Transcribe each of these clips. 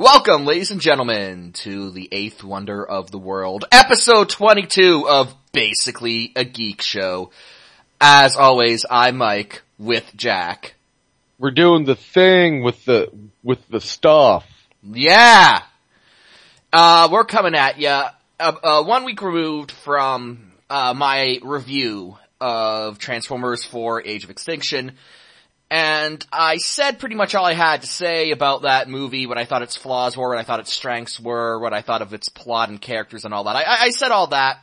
Welcome, ladies and gentlemen, to the eighth wonder of the world, episode 22 of Basically a Geek Show. As always, I'm Mike with Jack. We're doing the thing with the, with the stuff. Yeah! Uh, we're coming at ya, uh, uh, one week removed from, uh, my review of Transformers 4 Age of Extinction. And I said pretty much all I had to say about that movie, what I thought its flaws were, what I thought its strengths were, what I thought of its plot and characters and all that. I, I said all that,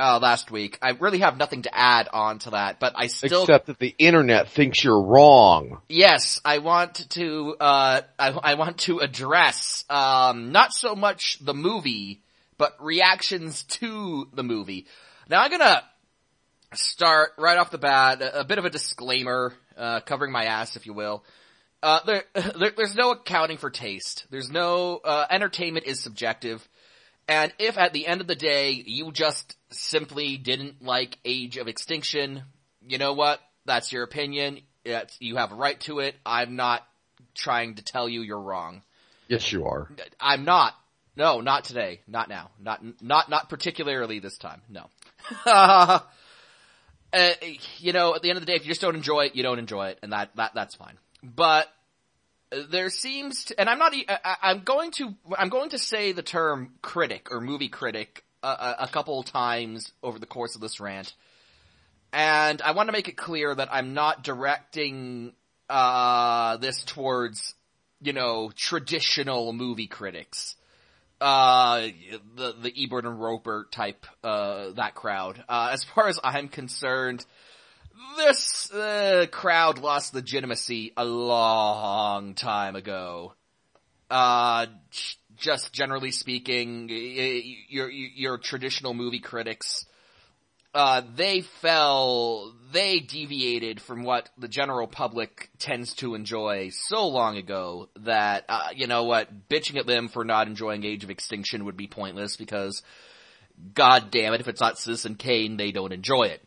uh, last week. I really have nothing to add on to that, but I still- Except that the internet thinks you're wrong. Yes, I want to, uh, I, I want to address, um, not so much the movie, but reactions to the movie. Now I'm gonna start right off the bat, a, a bit of a disclaimer, uh, covering my ass, if you will. Uh, there, there, there's no accounting for taste. There's no, uh, entertainment is subjective. And if at the end of the day you just simply didn't like Age of Extinction, you know what? That's your opinion. It's, you have a right to it. I'm not trying to tell you you're wrong. Yes, you are. I'm not. No, not today. Not now. Not, not, not particularly this time. No. uh, you know, at the end of the day, if you just don't enjoy it, you don't enjoy it, and that, that, that's fine. But, there seems to, and I'm not, I, I'm going to, I'm going to say the term critic or movie critic a, a couple times over the course of this rant. And I want to make it clear that I'm not directing, uh, this towards, you know, traditional movie critics. Uh, the, the Ebert and Roeper type, uh, that crowd. Uh, as far as I'm concerned, this uh, crowd lost legitimacy a long time ago. Uh, just generally speaking, your your traditional movie critics, uh, they fell, they deviated from what the general public tends to enjoy so long ago that, uh, you know what, bitching at them for not enjoying Age of Extinction would be pointless because, god damn it, if it's not Citizen Kane, they don't enjoy it.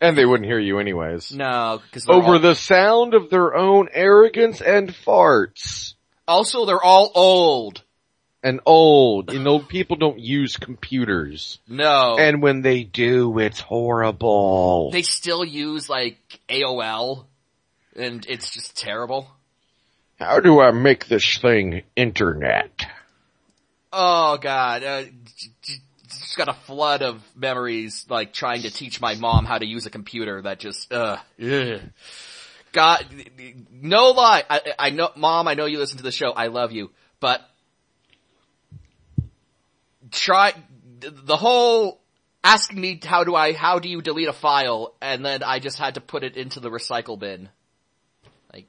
And they wouldn't hear you anyways. No, because Over all, the sound of their own arrogance and farts. Also, they're all old. And old. You know, people don't use computers. No. And when they do, it's horrible. They still use like AOL. And it's just terrible. How do I make this thing internet? Oh god, uh, just got a flood of memories, like trying to teach my mom how to use a computer that just, uh, ugh. God, no lie, I, I know, mom, I know you listen to the show, I love you, but try, the whole asking me how do I, how do you delete a file, and then I just had to put it into the recycle bin. Like,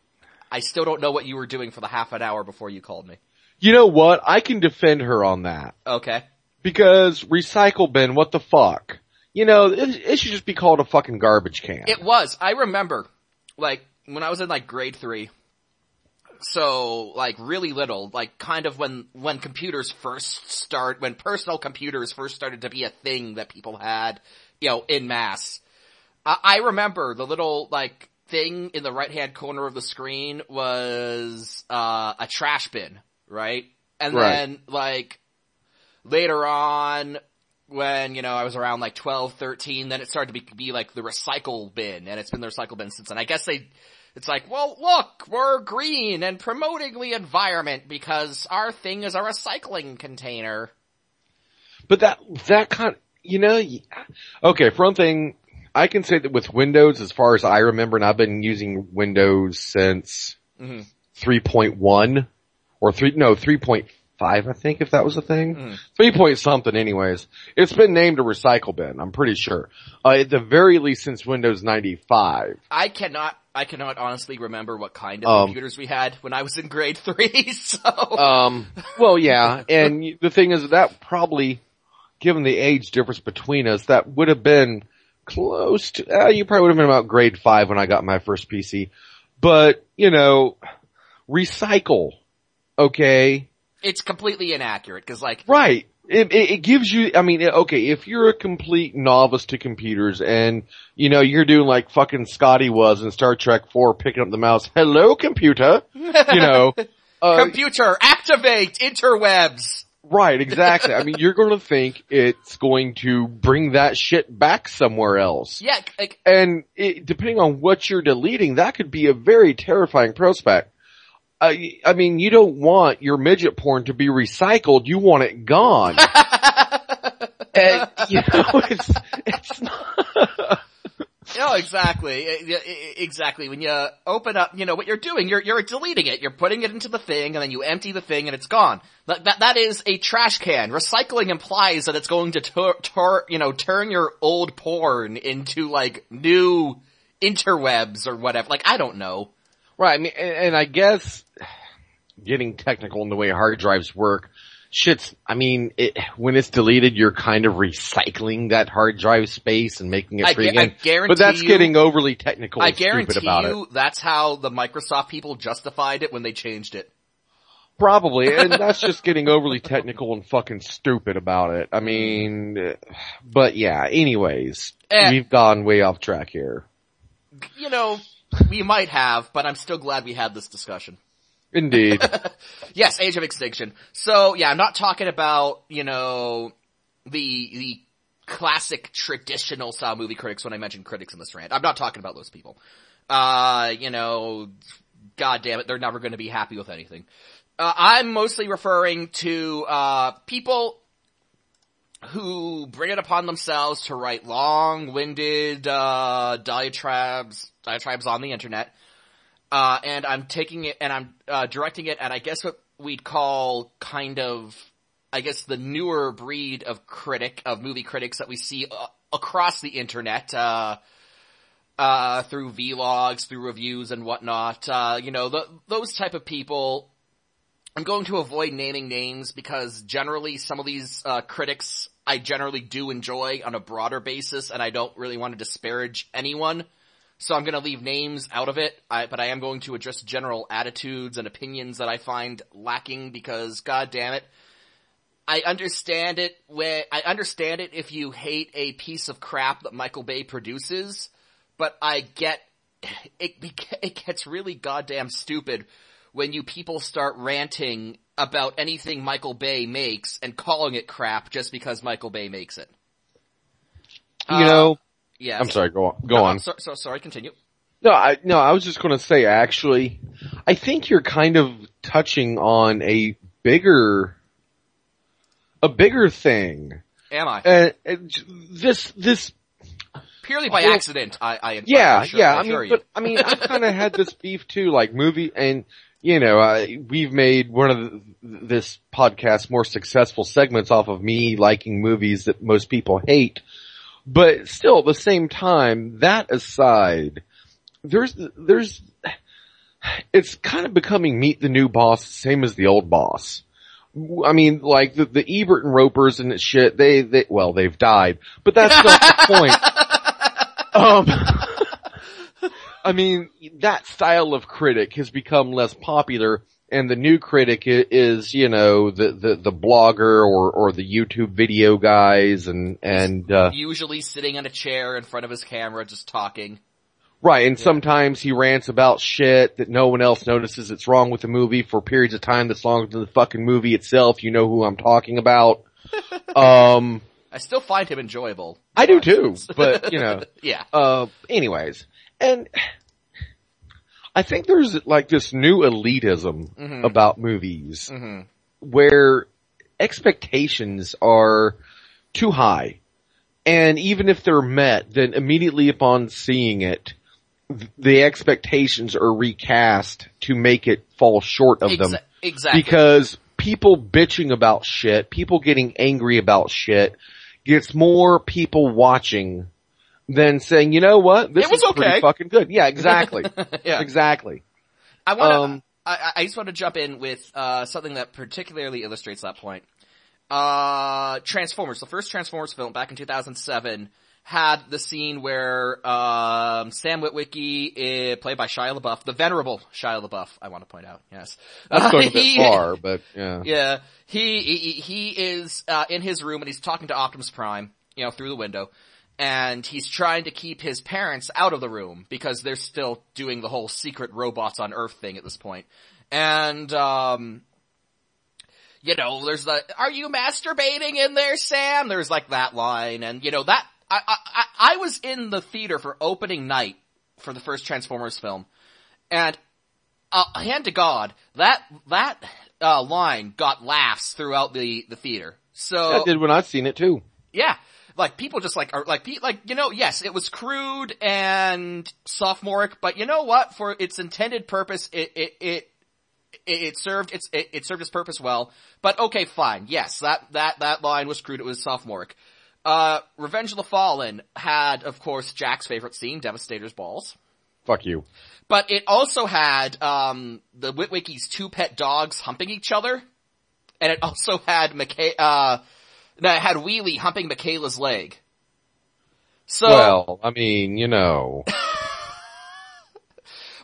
I still don't know what you were doing for the half an hour before you called me. You know what? I can defend her on that. Okay. Because recycle bin, what the fuck? You know, it, it should just be called a fucking garbage can. It was. I remember, like, when I was in like grade three. So, like, really little, like, kind of when, when computers first start, when personal computers first started to be a thing that people had, you know, in mass. I, I remember the little, like, thing in the right hand corner of the screen was, uh, a trash bin, right? And Right. then, like, later on, when, you know, I was around like 12, 13, then it started to be, be like the recycle bin, and it's been the recycle bin since then. I guess they, it's like, well, look, we're green and promoting the environment because our thing is a recycling container. But that, that kind, you know, okay, for one thing, I can say that with Windows, as far as I remember, and I've been using Windows since Mhm. 3.1, or 3, no, 3.5 I think, if that was a thing. Mhm. 3 point something anyways. It's been named a recycle bin, I'm pretty sure. Uh, at the very least since Windows 95. I cannot, I cannot honestly remember what kind of Um, computers we had when I was in grade three, so. Um, well, yeah, and the thing is that probably, given the age difference between us, that would have been close to, uh, you probably would have been about grade five when I got my first PC. But, you know, recycle, okay? it's completely inaccurate, cause like, Right. It, it, it gives you, I mean, okay, if you're a complete novice to computers and, you know, you're doing like fucking Scotty was in Star Trek 4 picking up the mouse, hello computer, you know, Uh, Computer, activate interwebs. Right, exactly. I mean, you're going to think it's going to bring that shit back somewhere else. Yeah, like, And it, depending on what you're deleting, that could be a very terrifying prospect. I, I mean, you don't want your midget porn to be recycled. You want it gone. and, you know, it's, it's not, No, exactly, exactly. When you open up, you know what you're doing. You're you're deleting it. You're putting it into the thing, and then you empty the thing, and it's gone. That that, that is a trash can. Recycling implies that it's going to tur tur you know turn your old porn into like new interwebs or whatever. Like I don't know. Right. I mean, and, and I guess getting technical in the way hard drives work, shit's, I mean, it, when it's deleted, you're kind of recycling that hard drive space and making it free I again. But that's you, getting overly technical I and stupid guarantee about it. you that's how the Microsoft people justified it when they changed it. Probably, and that's just getting overly technical and fucking stupid about it. I mean, but yeah, anyways, Eh. we've gone way off track here. You know, we might have, but I'm still glad we had this discussion. Indeed. Yes, Age of Extinction. So yeah, I'm not talking about, you know, the, the classic traditional style movie critics when I mention critics in this rant. I'm not talking about those people. Uh, you know, god damn it, they're never gonna be happy with anything. Uh, I'm mostly referring to, uh, people who bring it upon themselves to write long-winded, uh, diatribes, diatribes on the internet. Uh, and I'm taking it and I'm, uh, directing it at, I guess what we'd call kind of, I guess the newer breed of critic, of movie critics that we see uh, across the internet, uh, uh, through vlogs, through reviews and whatnot. Uh, you know, the, those type of people, I'm going to avoid naming names because generally some of these, uh, critics I generally do enjoy on a broader basis and I don't really want to disparage anyone. So I'm gonna leave names out of it, I, but I am going to address general attitudes and opinions that I find lacking because god damn it, I understand it where, I understand it if you hate a piece of crap that Michael Bay produces, but I get, it, it gets really goddamn stupid when you people start ranting about anything Michael Bay makes and calling it crap just because Michael Bay makes it. you know, uh, Yeah. I'm sorry, go on, go No, on. So, so sorry, continue. No, I, no, I was just gonna say actually, I think you're kind of touching on a bigger, a bigger thing. Am I? And this, this Purely by well, accident, I, I, Yeah, I assure, yeah. I I mean, you. but I mean, I kind of had this beef too, like movie, and you know, I, we've made one of the, this podcast more successful segments off of me liking movies that most people hate. But still, at the same time, that aside, there's there's it's kind of becoming meet the new boss, same as the old boss. I mean, like the, the Ebert and Roepers and shit, they, they, well, they've died, but that's not the point. Um, I mean, that style of critic has become less popular and the new critic is, you know, the, the, the blogger or, or the YouTube video guys and, and, uh, Usually sitting in a chair in front of his camera, just talking. Right, and sometimes he rants about shit that no one else notices it's wrong with the movie for periods of time that's longer than the fucking movie itself. You know who I'm talking about. um, I still find him enjoyable. I do too, but you know, Yeah. uh, anyways, and I think there's like this new elitism Mhm. about movies hmm where expectations are too high. And even if they're met, then immediately upon seeing it, the expectations are recast to make it fall short of them. Exactly. Because people bitching about shit, people getting angry about shit, gets more people watching than saying, you know what, this It was is pretty fucking good. Yeah, exactly. yeah. exactly. I want to. Um, I, I just want to jump in with uh, something that particularly illustrates that point. Uh, Transformers, the first Transformers film back in 2007, had the scene where um, Sam Witwicky, uh, played by Shia LaBeouf, the venerable Shia LaBeouf, I want to point out, yes. That's going a bit He- far, but yeah. Yeah, he he, he is uh, in his room and he's talking to Optimus Prime, you know, through the window, and he's trying to keep his parents out of the room because they're still doing the whole secret robots on Earth thing at this point. And, um, you know, there's the, are you masturbating in there, Sam? There's like that line and you know, that, I, I, I was in the theater for opening night for the first Transformers film and, uh, hand to God, that, that, uh, line got laughs throughout the, the theater. So. That did when I seen it too. Yeah. Like people just like are like like you know yes it was crude and sophomoric but you know what? For its intended purpose it it it it served its it, it served its purpose well. But okay fine. Yes that that that line was crude. It was sophomoric. Uh Revenge of the Fallen had of course Jack's favorite scene Devastator's balls. Fuck you. but it also had um the Witwickies two pet dogs humping each other. And it also had McKay uh it had Wheelie humping Mikaela's leg. So, Well, I mean, you know.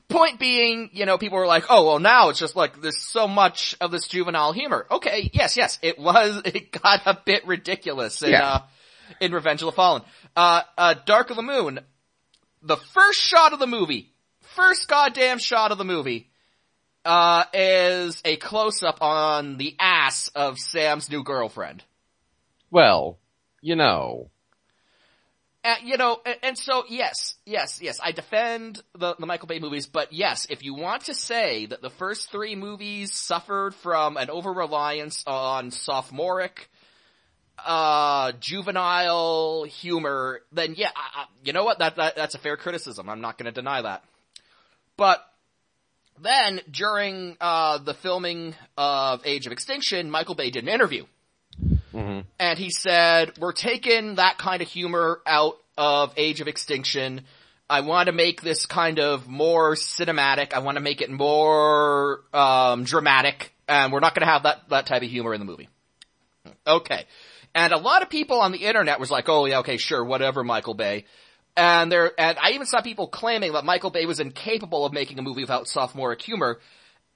point being, you know, people were like, oh, well now it's just like, there's so much of this juvenile humor. Okay, yes, yes, it was, it got a bit ridiculous in, Yeah. uh, in Revenge of the Fallen. Uh, uh, Dark of the Moon, the first shot of the movie, first goddamn shot of the movie, uh, is a close-up on the ass of Sam's new girlfriend. Well, you know. Uh, you know, and, and so yes, yes, yes, I defend the, the Michael Bay movies, but yes, if you want to say that the first three movies suffered from an over-reliance on sophomoric, uh, juvenile humor, then yeah, I, I, you know what, that, that, that's a fair criticism, I'm not gonna deny that. But, then, during, uh, the filming of Age of Extinction, Michael Bay did an interview hmm and he said, we're taking that kind of humor out of Age of Extinction. I want to make this kind of more cinematic. I want to make it more, um, dramatic. And we're not going to have that, that type of humor in the movie. Okay. And a lot of people on the internet was like, oh yeah, okay, sure, whatever, Michael Bay. And there, and I even saw people claiming that Michael Bay was incapable of making a movie without sophomoric humor.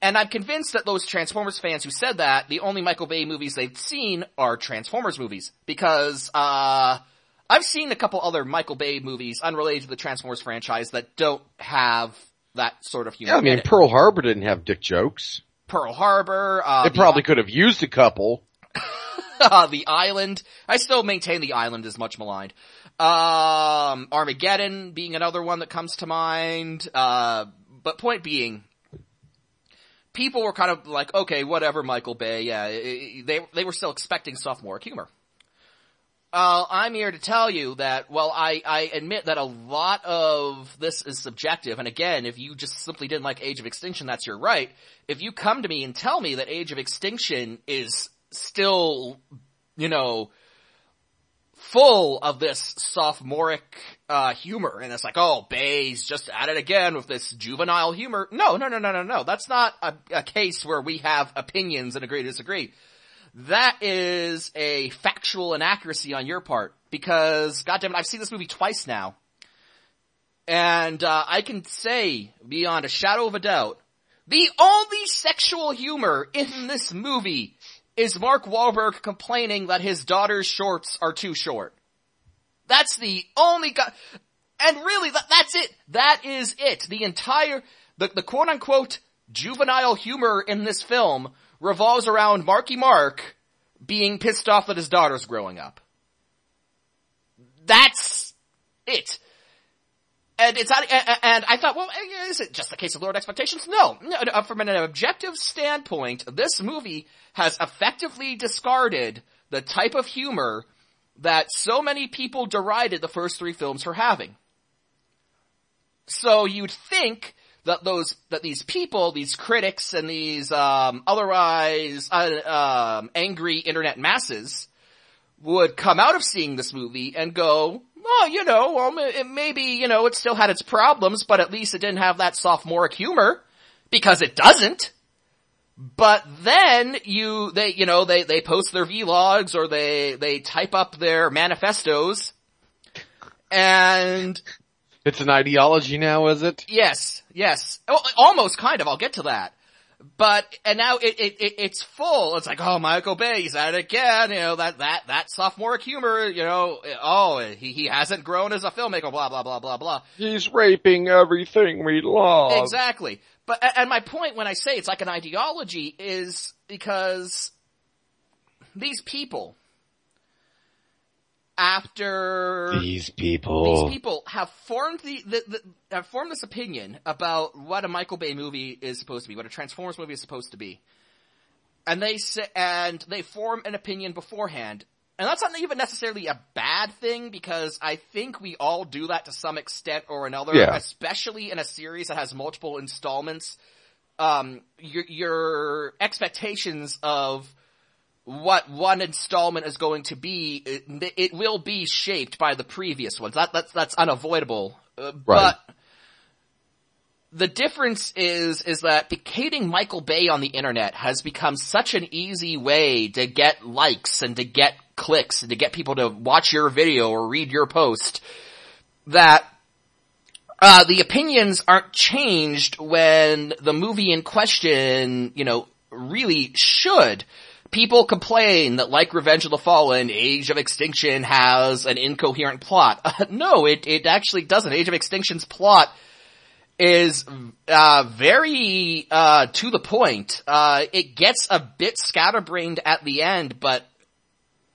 And I'm convinced that those Transformers fans who said that, the only Michael Bay movies they've seen are Transformers movies. Because, uh, I've seen a couple other Michael Bay movies unrelated to the Transformers franchise that don't have that sort of humor. Yeah, I mean. Pearl Harbor didn't have dick jokes. Pearl Harbor, uh, They the- probably could have used a couple. uh, the Island. I still maintain the Island is much maligned. Um, Armageddon being another one that comes to mind. Uh, but point being, people were kind of like, okay, whatever, Michael Bay. Yeah, they they were still expecting sophomore humor. Uh, I'm here to tell you that, well, I, I admit that a lot of this is subjective, and again, if you just simply didn't like Age of Extinction, that's your right. If you come to me and tell me that Age of Extinction is still, you know, full of this sophomoric, uh, humor, and it's like, oh, Bay's just at it again with this juvenile humor. No, no, no, no, no, no. That's not a, a case where we have opinions and agree to disagree. That is a factual inaccuracy on your part, because, goddammit, I've seen this movie twice now. And, uh, I can say, beyond a shadow of a doubt, the only sexual humor in this movie is Mark Wahlberg complaining that his daughter's shorts are too short. That's the only guy, and really, that, that's it. That is it. The entire, the, the quote unquote juvenile humor in this film revolves around Marky Mark being pissed off that his daughter's growing up. That's it. And it's not, and- I thought, well, is it just a case of lowered expectations? No. No, uh, From an objective standpoint, this movie has effectively discarded the type of humor that so many people derided the first three films for having. So you'd think that those, that these people, these critics and these, um, otherwise, uh, um, angry internet masses would come out of seeing this movie and go, oh, you know, well, it maybe, you know, it still had its problems, but at least it didn't have that sophomoric humor, because it doesn't. But then you, they, you know, they, they post their vlogs or they, they type up their manifestos and It's an ideology now, is it? Yes, yes. Almost kind of, I'll get to that. But, and now it, it, it, it's full. It's like, oh, Michael Bay, he's at it again, you know, that, that, that sophomoric humor, you know, oh, he, he hasn't grown as a filmmaker, blah, blah, blah, blah, blah. He's raping everything we love. Exactly. But, and my point when I say it's like an ideology is because these people, after these people, these people have formed the, the, the, have formed this opinion about what a Michael Bay movie is supposed to be, what a Transformers movie is supposed to be, and they say, and they form an opinion beforehand. And that's not even necessarily a bad thing because I think we all do that to some extent or another, Yeah. especially in a series that has multiple installments. Um, your, your expectations of what one installment is going to be, it, it will be shaped by the previous ones. That, that's, that's unavoidable. Uh, Right. But the difference is, is that hating Michael Bay on the internet has become such an easy way to get likes and to get clicks and to get people to watch your video or read your post that uh, the opinions aren't changed when the movie in question, you know, really should. People complain that like Revenge of the Fallen, Age of Extinction has an incoherent plot. no, it, it actually doesn't. Age of Extinction's plot is, uh, very, uh, to the point. Uh, it gets a bit scatterbrained at the end, but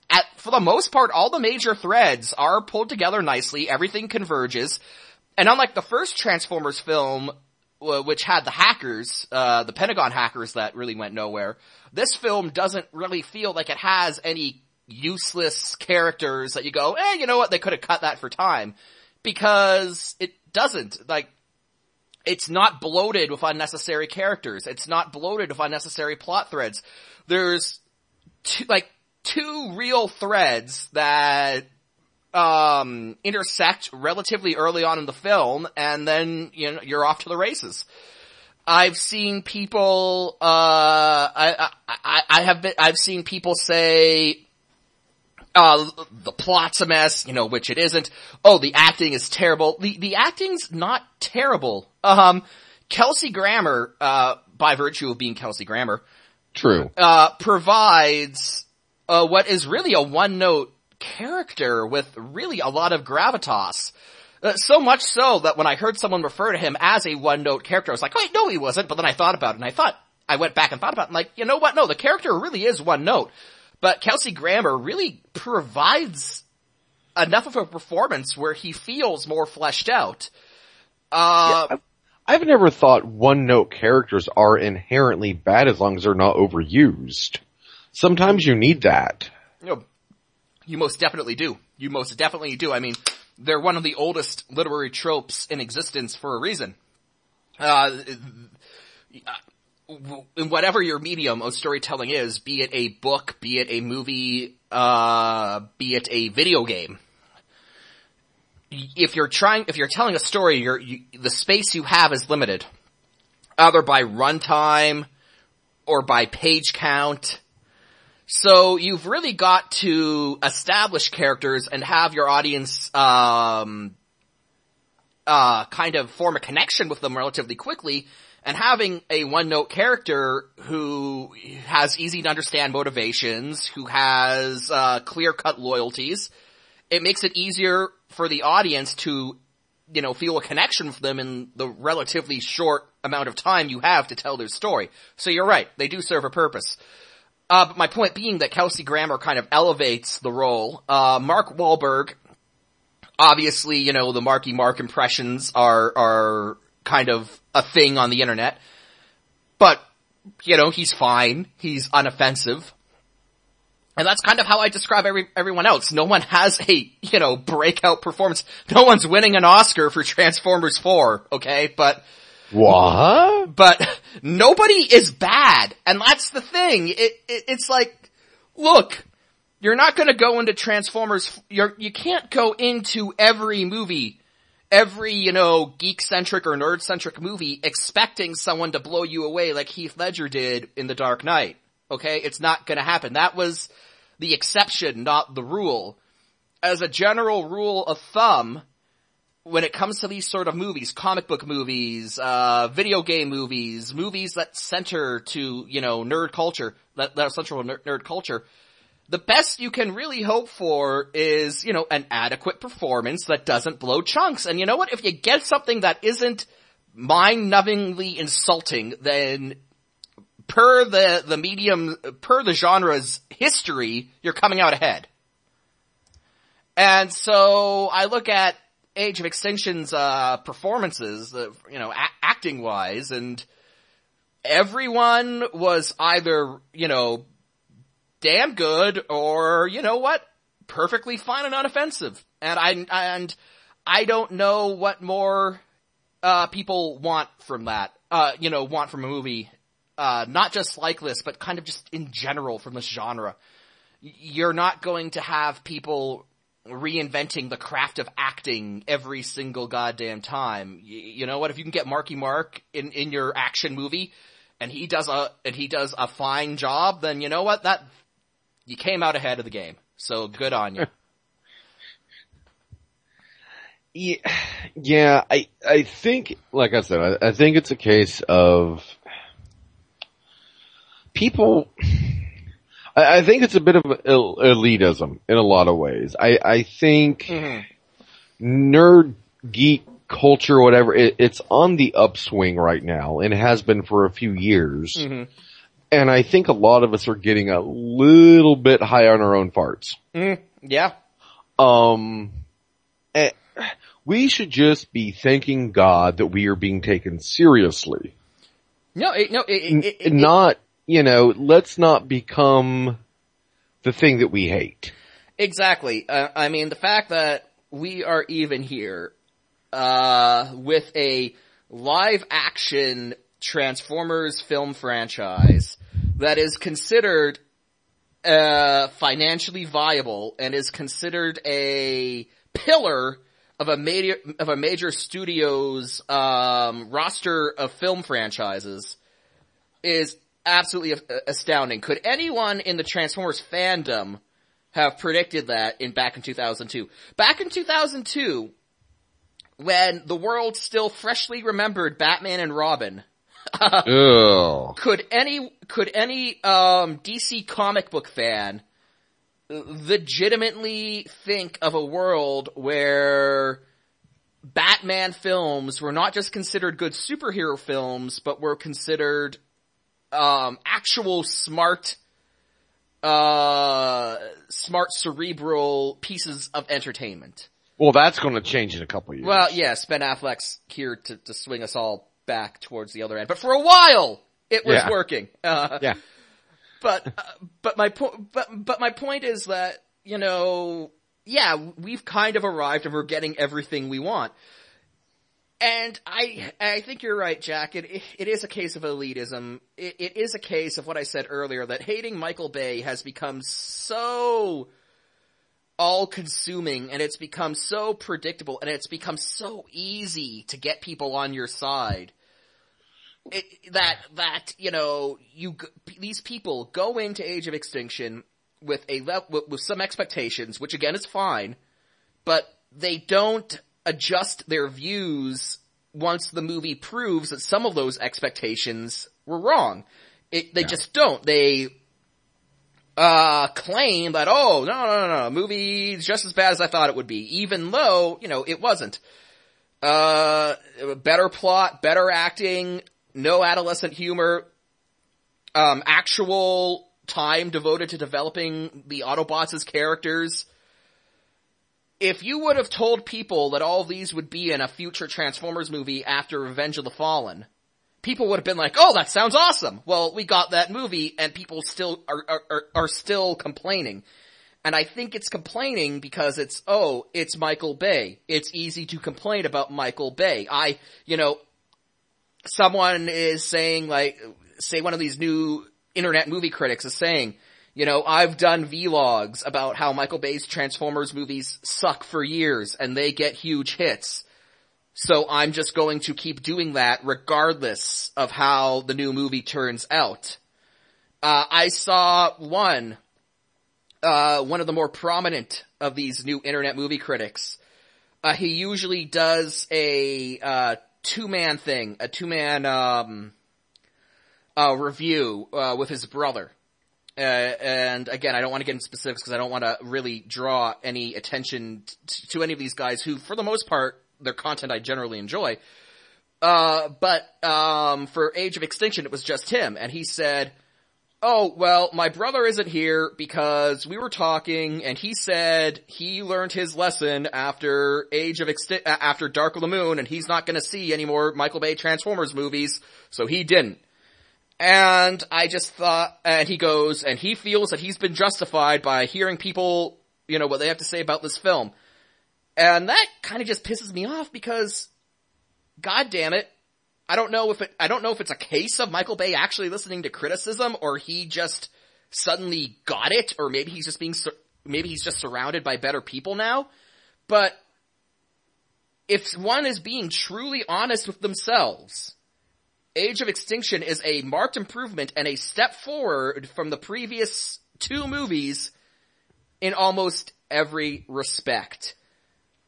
at, for the most part, all the major threads are pulled together nicely, everything converges, and unlike the first Transformers film, uh, which had the hackers, uh, the Pentagon hackers that really went nowhere, this film doesn't really feel like it has any useless characters that you go, eh, you know what, they could have cut that for time. Because it doesn't. Like, it's not bloated with unnecessary characters. It's not bloated with unnecessary plot threads. There's two, like, two real threads that um, intersect relatively early on in the film, and then you know you're off to the races. I've seen people. Uh, I, I I have been. I've seen people say. Uh, the plot's a mess, you know, which it isn't. Oh, the acting is terrible. The, the acting's not terrible. Um, Kelsey Grammer, uh, by virtue of being Kelsey Grammer, True. uh, provides uh, what is really a one-note character with really a lot of gravitas. Uh, so much so that when I heard someone refer to him as a one-note character, I was like, wait, no, he wasn't. But then I thought about it, and I thought, I went back and thought about it, and like, you know what? No, the character really is one note. But Kelsey Grammer really provides enough of a performance where he feels more fleshed out. Uh, I've never thought one note characters are inherently bad as long as they're not overused. Sometimes you need that. you know, you most definitely do. You most definitely do. I mean, they're one of the oldest literary tropes in existence for a reason. Uh, in whatever your medium of storytelling is, be it a book, be it a movie, uh, be it a video game. If you're trying, if you're telling a story, you, the space you have is limited. Either by runtime, or by page count, so you've really got to establish characters and have your audience, um, uh, kind of form a connection with them relatively quickly. And having a one note character who has easy to understand motivations, who has, uh, clear cut loyalties, it makes it easier for the audience to, you know, feel a connection with them in the relatively short amount of time you have to tell their story. So you're right, they do serve a purpose. Uh, but my point being that Kelsey Grammer kind of elevates the role. Uh, Mark Wahlberg, obviously, you know, the Marky Mark impressions are, are kind of a thing on the internet. But, you know, he's fine. He's unoffensive. And that's kind of how I describe every, everyone else. No one has a, you know, breakout performance. No one's winning an Oscar for Transformers 4, okay? But, What? but nobody is bad, and that's the thing. It, it it's like, look, you're not going to go into Transformers. You're you can't go into every movie, every you know geek centric or nerd centric movie expecting someone to blow you away like Heath Ledger did in The Dark Knight. Okay, it's not going to happen. That was the exception, not the rule. As a general rule of thumb, when it comes to these sort of movies, comic book movies, uh, video game movies, movies that center to, you know, nerd culture, that, that are central nerd, nerd culture, the best you can really hope for is, you know, an adequate performance that doesn't blow chunks. And you know what? If you get something that isn't mind-numbingly insulting, then per the, the medium, per the genre's history, you're coming out ahead. And so I look at Age of Extinction's, uh, performances, uh, you know, a- acting wise, and everyone was either, you know, damn good or, you know what, perfectly fine and unoffensive. And I, and I don't know what more, uh, people want from that, uh, you know, want from a movie, uh, not just like this, but kind of just in general from this genre. You're not going to have people reinventing the craft of acting every single goddamn time. You, you know what? If you can get Marky Mark in, in your action movie, and he does a and he does a fine job, then you know what? That you came out ahead of the game. So good on you. Yeah, yeah, I, I think, like I said, I, I think it's a case of people, I, I think it's a bit of elitism in a lot of ways. I, I think nerd, geek culture, whatever, it, it's on the upswing right now and has been for a few years. And I think a lot of us are getting a little bit high on our own farts. Yeah. Um, eh, we should just be thanking God that we are being taken seriously. No, it, no, it, it- not, you know, let's not become the thing that we hate. Exactly. Uh, I mean, the fact that we are even here, uh, with a live action Transformers film franchise that is considered, uh, financially viable and is considered a pillar of a major, of a major studio's, um, roster of film franchises is absolutely astounding. Could anyone in the Transformers fandom have predicted that in back in 2002. Back in 2002, when the world still freshly remembered Batman and Robin, could any could any um, DC comic book fan legitimately think of a world where Batman films were not just considered good superhero films, but were considered um, actual smart uh, smart cerebral pieces of entertainment. Well, that's going to change in a couple years. Well, yes, Ben Affleck's here to, to swing us all back towards the other end, but for a while it was Yeah. working. Uh, yeah. but uh, but my point but but my point is that you know yeah we've kind of arrived and we're getting everything we want and i i think you're right jack. It it is a case of elitism. It, it is a case of what i said earlier that hating michael bay has become so all consuming and it's become so predictable and it's become so easy to get people on your side. It, that that you know you these people go into Age of Extinction with a with, with some expectations, which again is fine, but they don't adjust their views once the movie proves that some of those expectations were wrong. It, they just don't. They uh claim that oh no no no no movie's just as bad as I thought it would be, even though you know it wasn't. Uh, better plot, better acting, no adolescent humor, um, actual time devoted to developing the Autobots characters. If you would have told people that all these would be in a future Transformers movie after Revenge of the Fallen, people would have been like, "Oh, that sounds awesome." Well, we got that movie, and people still are are are, still complaining. And I think it's complaining because it's, oh, it's Michael Bay. It's easy to complain about Michael Bay. I, you know, someone is saying like, say one of these new internet movie critics is saying, you know, I've done vlogs about how Michael Bay's Transformers movies suck for years and they get huge hits. So I'm just going to keep doing that regardless of how the new movie turns out. Uh, I saw one, uh, one of the more prominent of these new internet movie critics, uh, he usually does a uh, two man thing, a two man um, uh, review uh, with his brother. Uh, and again, I don't want to get into specifics because I don't want to really draw any attention t- to any of these guys who, for the most part, their content I generally enjoy. Uh, but um, for Age of Extinction, it was just him, and he said, "Oh well, my brother isn't here because we were talking, and he said he learned his lesson after Age of Exti- after Dark of the Moon, and he's not going to see any more Michael Bay Transformers movies, so he didn't." And I just thought, and he goes, and he feels that he's been justified by hearing people, you know, what they have to say about this film. And that kind of just pisses me off because, god damn it, I don't know if it, I don't know if it's a case of Michael Bay actually listening to criticism or he just suddenly got it or maybe he's just being, maybe he's just surrounded by better people now. But if one is being truly honest with themselves, Age of Extinction is a marked improvement and a step forward from the previous two movies in almost every respect.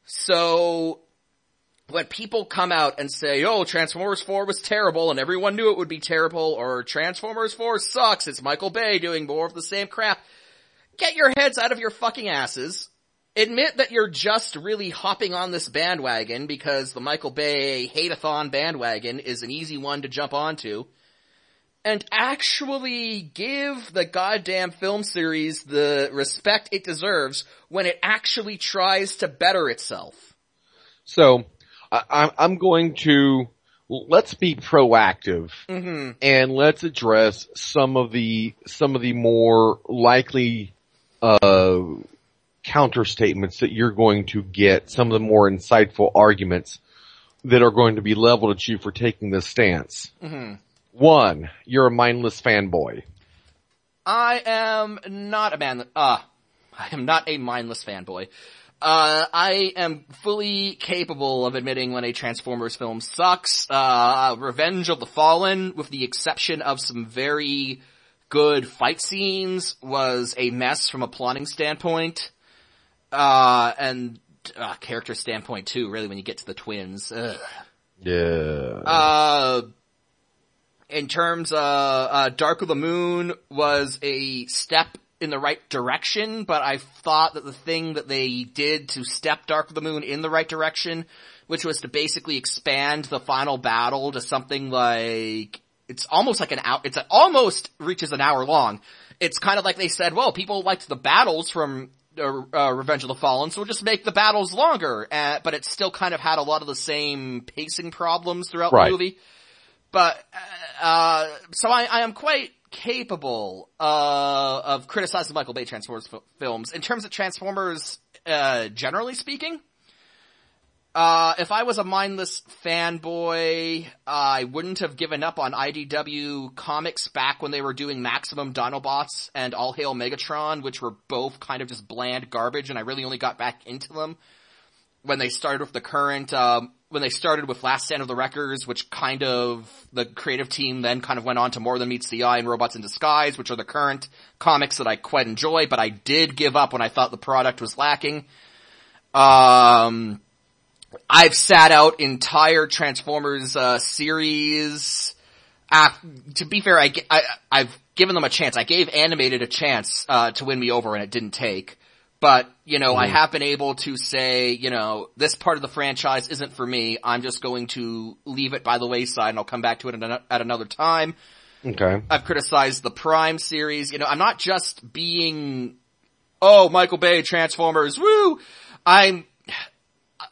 So, when people come out and say, oh, Transformers 4 was terrible and everyone knew it would be terrible, or Transformers 4 sucks, it's Michael Bay doing more of the same crap, get your heads out of your fucking asses. Admit that you're just really hopping on this bandwagon because the Michael Bay hate-a-thon bandwagon is an easy one to jump onto. And actually give the goddamn film series the respect it deserves when it actually tries to better itself. So, I, I'm going to, let's be proactive Mm-hmm. and let's address some of the, some of the more likely, uh, counter statements that you're going to get, some of the more insightful arguments that are going to be leveled at you for taking this stance. Mm-hmm. One, you're a mindless fanboy. I am not a man, uh, I am not a mindless fanboy. Uh, I am fully capable of admitting when a Transformers film sucks. Uh, Revenge of the Fallen, with the exception of some very good fight scenes, was a mess from a plotting standpoint. Uh, and, uh, character standpoint too, really, when you get to the twins. Ugh. Yeah. Uh, in terms of, uh, Dark of the Moon was a step in the right direction, but I thought that the thing that they did to step Dark of the Moon in the right direction, which was to basically expand the final battle to something like, it's almost like an hour, it's a, almost reaches an hour long. It's kind of like they said, well, people liked the battles from uh, uh, Revenge of the Fallen, so we'll just make the battles longer, uh, but it still kind of had a lot of the same pacing problems throughout Right. the movie. But, uh, so I, I am quite capable, uh, of criticizing Michael Bay Transformers f- films. In terms of Transformers, uh, generally speaking, uh, if I was a mindless fanboy, I wouldn't have given up on IDW comics back when they were doing Maximum Dinobots and All Hail Megatron, which were both kind of just bland garbage, and I really only got back into them when they started with the current, um, when they started with Last Stand of the Wreckers, which kind of, the creative team then kind of went on to More Than Meets the Eye and Robots in Disguise, which are the current comics that I quite enjoy, but I did give up when I thought the product was lacking. Um, I've sat out entire Transformers, uh, series. Uh, to be fair, I, I, I've given them a chance. I gave animated a chance, uh, to win me over and it didn't take. But, you know, I have been able to say, you know, this part of the franchise isn't for me. I'm just going to leave it by the wayside and I'll come back to it at at another time. Okay. I've criticized the Prime series. You know, I'm not just being, oh, Michael Bay, Transformers, woo! I'm,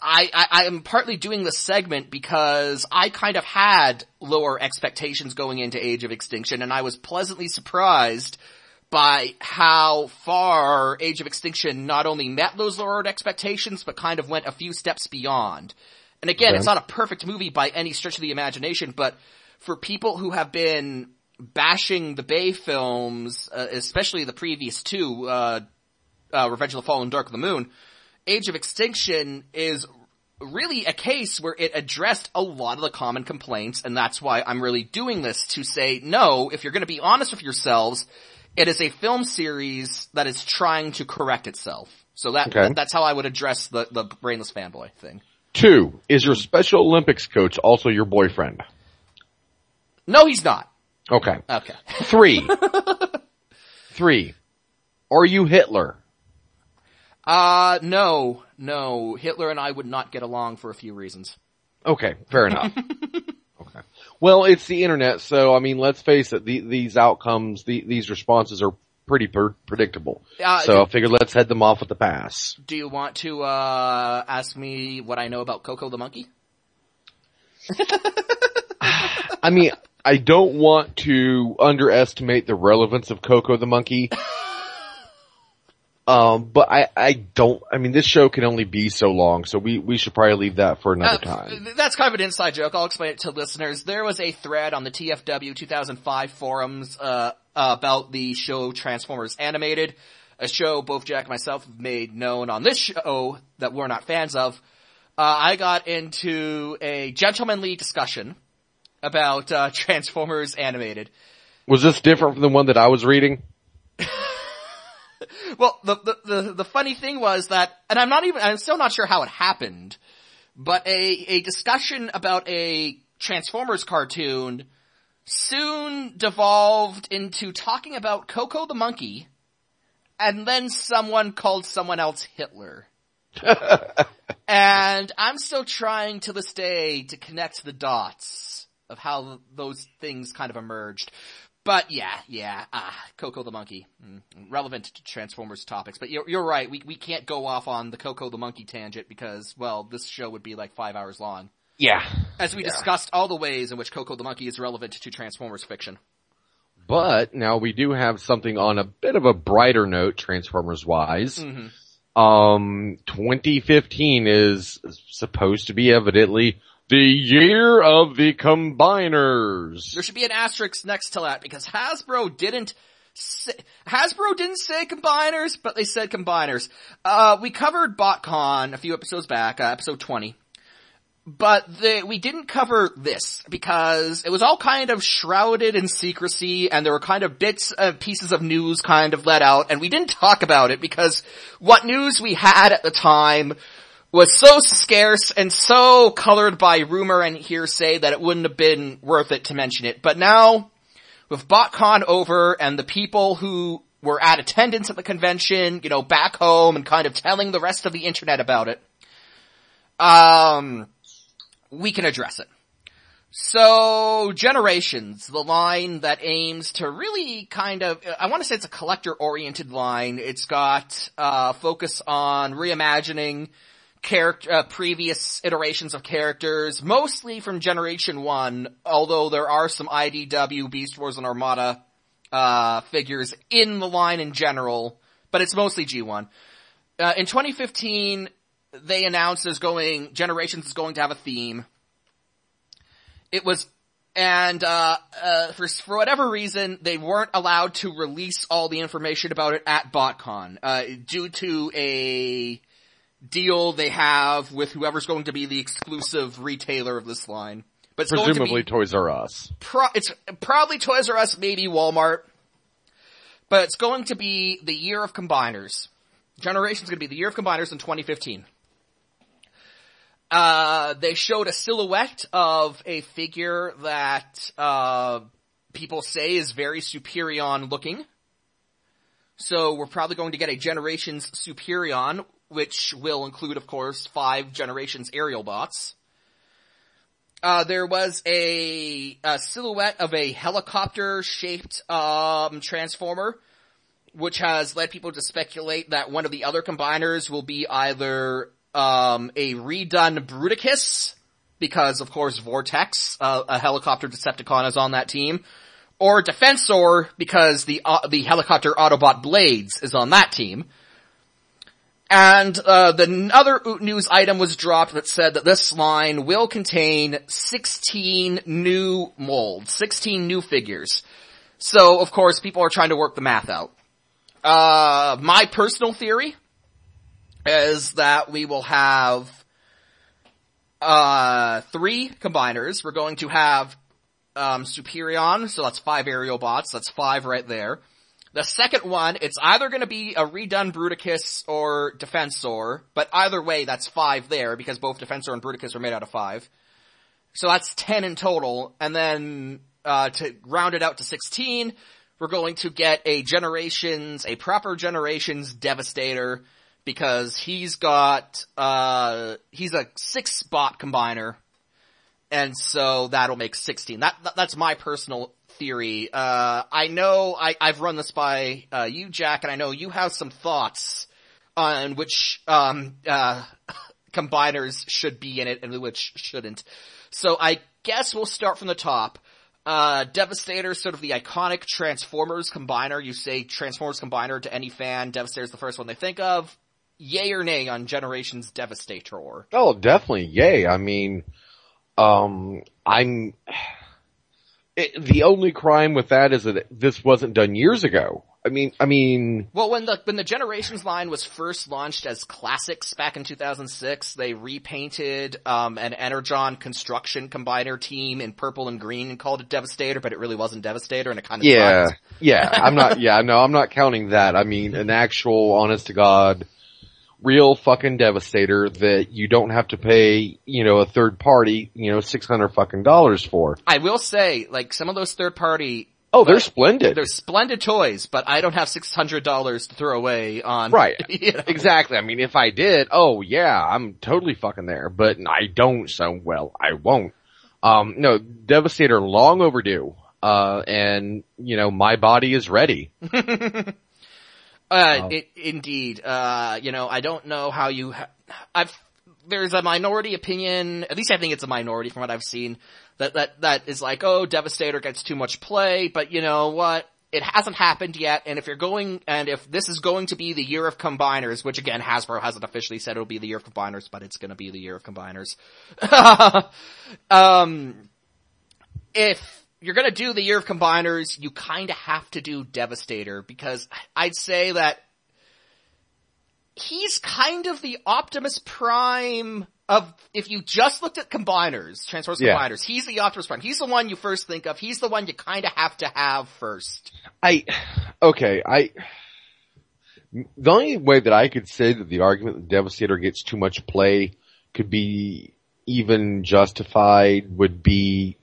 I, I, I am partly doing this segment because I kind of had lower expectations going into Age of Extinction and I was pleasantly surprised by how far Age of Extinction not only met those lowered expectations, but kind of went a few steps beyond. And again, Okay. it's not a perfect movie by any stretch of the imagination, but for people who have been bashing the Bay films, uh, especially the previous two, uh, uh, Revenge of the Fallen, and Dark of the Moon, Age of Extinction is really a case where it addressed a lot of the common complaints, and that's why I'm really doing this to say, no, if you're gonna be honest with yourselves, it is a film series that is trying to correct itself. So that, Okay. that- that's how I would address the the brainless fanboy thing. Two, is your Special Olympics coach also your boyfriend? No, he's not. Okay. Okay. Three. Three. Are you Hitler? Uh, no, no. Hitler and I would not get along for a few reasons. Okay, fair enough. okay. Well, it's the internet, so I mean, let's face it, the, these outcomes, the, these responses are pretty per- predictable. Uh, so I figured let's head them off with the pass. Do you want to, uh, ask me what I know about Koko the monkey? I mean, I don't want to underestimate the relevance of Koko the monkey. Um, but I, I don't, I mean, this show can only be so long, so we, we should probably leave that for another Uh, time. That's kind of an inside joke. I'll explain it to listeners. There was a thread on the TFW 2005 forums uh, about the show Transformers Animated, a show both Jack and myself have made known on this show that we're not fans of. Uh, I got into a gentlemanly discussion about uh, Transformers Animated. Was this different from the one that I was reading? Well, the, the, the, the funny thing was that, and I'm not even, I'm still not sure how it happened, but a, a discussion about a Transformers cartoon soon devolved into talking about Koko the monkey, and then someone called someone else Hitler. and I'm still trying to this day to connect the dots of how those things kind of emerged. But yeah, yeah, ah, Koko the monkey, mm, relevant to Transformers topics. But you're, you're right, we, we can't go off on the Koko the monkey tangent because, well, this show would be like five hours long. Yeah. As we discussed all the ways in which Koko the monkey is relevant to Transformers fiction. But now we do have something on a bit of a brighter note, Transformers wise. Mhm. Um, 2015 is supposed to be evidently the year of the combiners. There should be an asterisk next to that because Hasbro didn't say, Hasbro didn't say combiners, but they said combiners. Uh, we covered BotCon a few episodes back, uh, episode 20. But the, we didn't cover this because it was all kind of shrouded in secrecy and there were kind of bits of pieces of news kind of let out and we didn't talk about it because what news we had at the time was so scarce and so colored by rumor and hearsay that it wouldn't have been worth it to mention it. But now, with BotCon over and the people who were at attendance at the convention, you know, back home and kind of telling the rest of the internet about it, um, we can address it. So, Generations, the line that aims to really kind of, I want to say it's a collector-oriented line. It's got, uh, focus on reimagining character, uh, previous iterations of characters, mostly from Generation 1, although there are some IDW, Beast Wars, and Armada, uh, figures in the line in general, but it's mostly G1. Uh, in 2015, they announced there's going, Generations is going to have a theme. It was, and, uh, uh, for, for whatever reason, they weren't allowed to release all the information about it at BotCon, uh, due to a deal they have with whoever's going to be the exclusive retailer of this line. But it's Presumably to Toys R Us. pro- it's probably Toys R Us, maybe Walmart, but it's going to be the year of combiners. Generation's going to be the year of combiners in 2015. Uh, they showed a silhouette of a figure that, uh, people say is very Superion looking. So we're probably going to get a Generations Superion, which will include, of course, five Generations Aerialbots. Uh, there was a, a silhouette of a helicopter-shaped um, transformer, which has led people to speculate that one of the other combiners will be either um, a redone Bruticus, because of course Vortex, uh, a helicopter Decepticon, is on that team, or Defensor, because the uh, the helicopter Autobot Blades is on that team. And uh, the other news item was dropped that said that this line will contain 16 new molds, 16 new figures. So, of course, people are trying to work the math out. Uh, my personal theory is that we will have uh, three combiners. We're going to have um, Superion, so that's five Aerialbots. That's five right there. The second one, it's either gonna be a redone Bruticus or Defensor, but either way, that's five there, because both Defensor and Bruticus are made out of five. So that's 10 in total, and then, uh, to round it out to 16, we're going to get a Generations, a proper Generations Devastator, because he's got, uh, he's a six spot combiner, and so that'll make 16. That, that that's my personal theory. Uh, I know I, I've run this by, uh, you, Jack, and I know you have some thoughts on which, um, uh, combiners should be in it and which shouldn't. So I guess we'll start from the top. Uh, Devastator, sort of the iconic Transformers combiner. You say Transformers combiner to any fan, Devastator's the first one they think of. Yay or nay on Generations Devastator? Oh, definitely, yay. I mean, um, I'm, it, the only crime with that is that this wasn't done years ago. I mean, I mean. Well, when the when the Generations line was first launched as Classics back in 2006, they repainted um, an Energon construction combiner team in purple and green and called it Devastator, but it really wasn't Devastator, and it kind of yeah, sucked. yeah. I'm not. Yeah, no, I'm not counting that. I mean, an actual, honest to god, real fucking Devastator that you don't have to pay, you know, a third party, you know, six hundred fucking dollars for. I will say, like some of those third party Oh, they're splendid. They're splendid toys, but I don't have six hundred dollars to throw away on. Right. you know. Exactly. I mean, if I did, oh yeah, I'm totally fucking there, but I don't, so well, I won't. Um, no, Devastator long overdue. Uh, and, you know, my body is ready. Uh, it, indeed. Uh, you know, I don't know how you. Ha- I've there's a minority opinion. At least I think it's a minority from what I've seen. That that that is like, oh, Devastator gets too much play. But you know what? It hasn't happened yet. And if you're going, and if this is going to be the year of combiners, which again Hasbro hasn't officially said it'll be the year of combiners, but it's going to be the year of combiners. um, if you're gonna do the year of combiners, you kinda have to do Devastator because I'd say that he's kind of the Optimus Prime of, if you just looked at combiners, Transformers Yeah. combiners, he's the Optimus Prime. He's the one you first think of. He's the one you kinda have to have first. I, okay, I, the only way that I could say that the argument that Devastator gets too much play could be even justified would be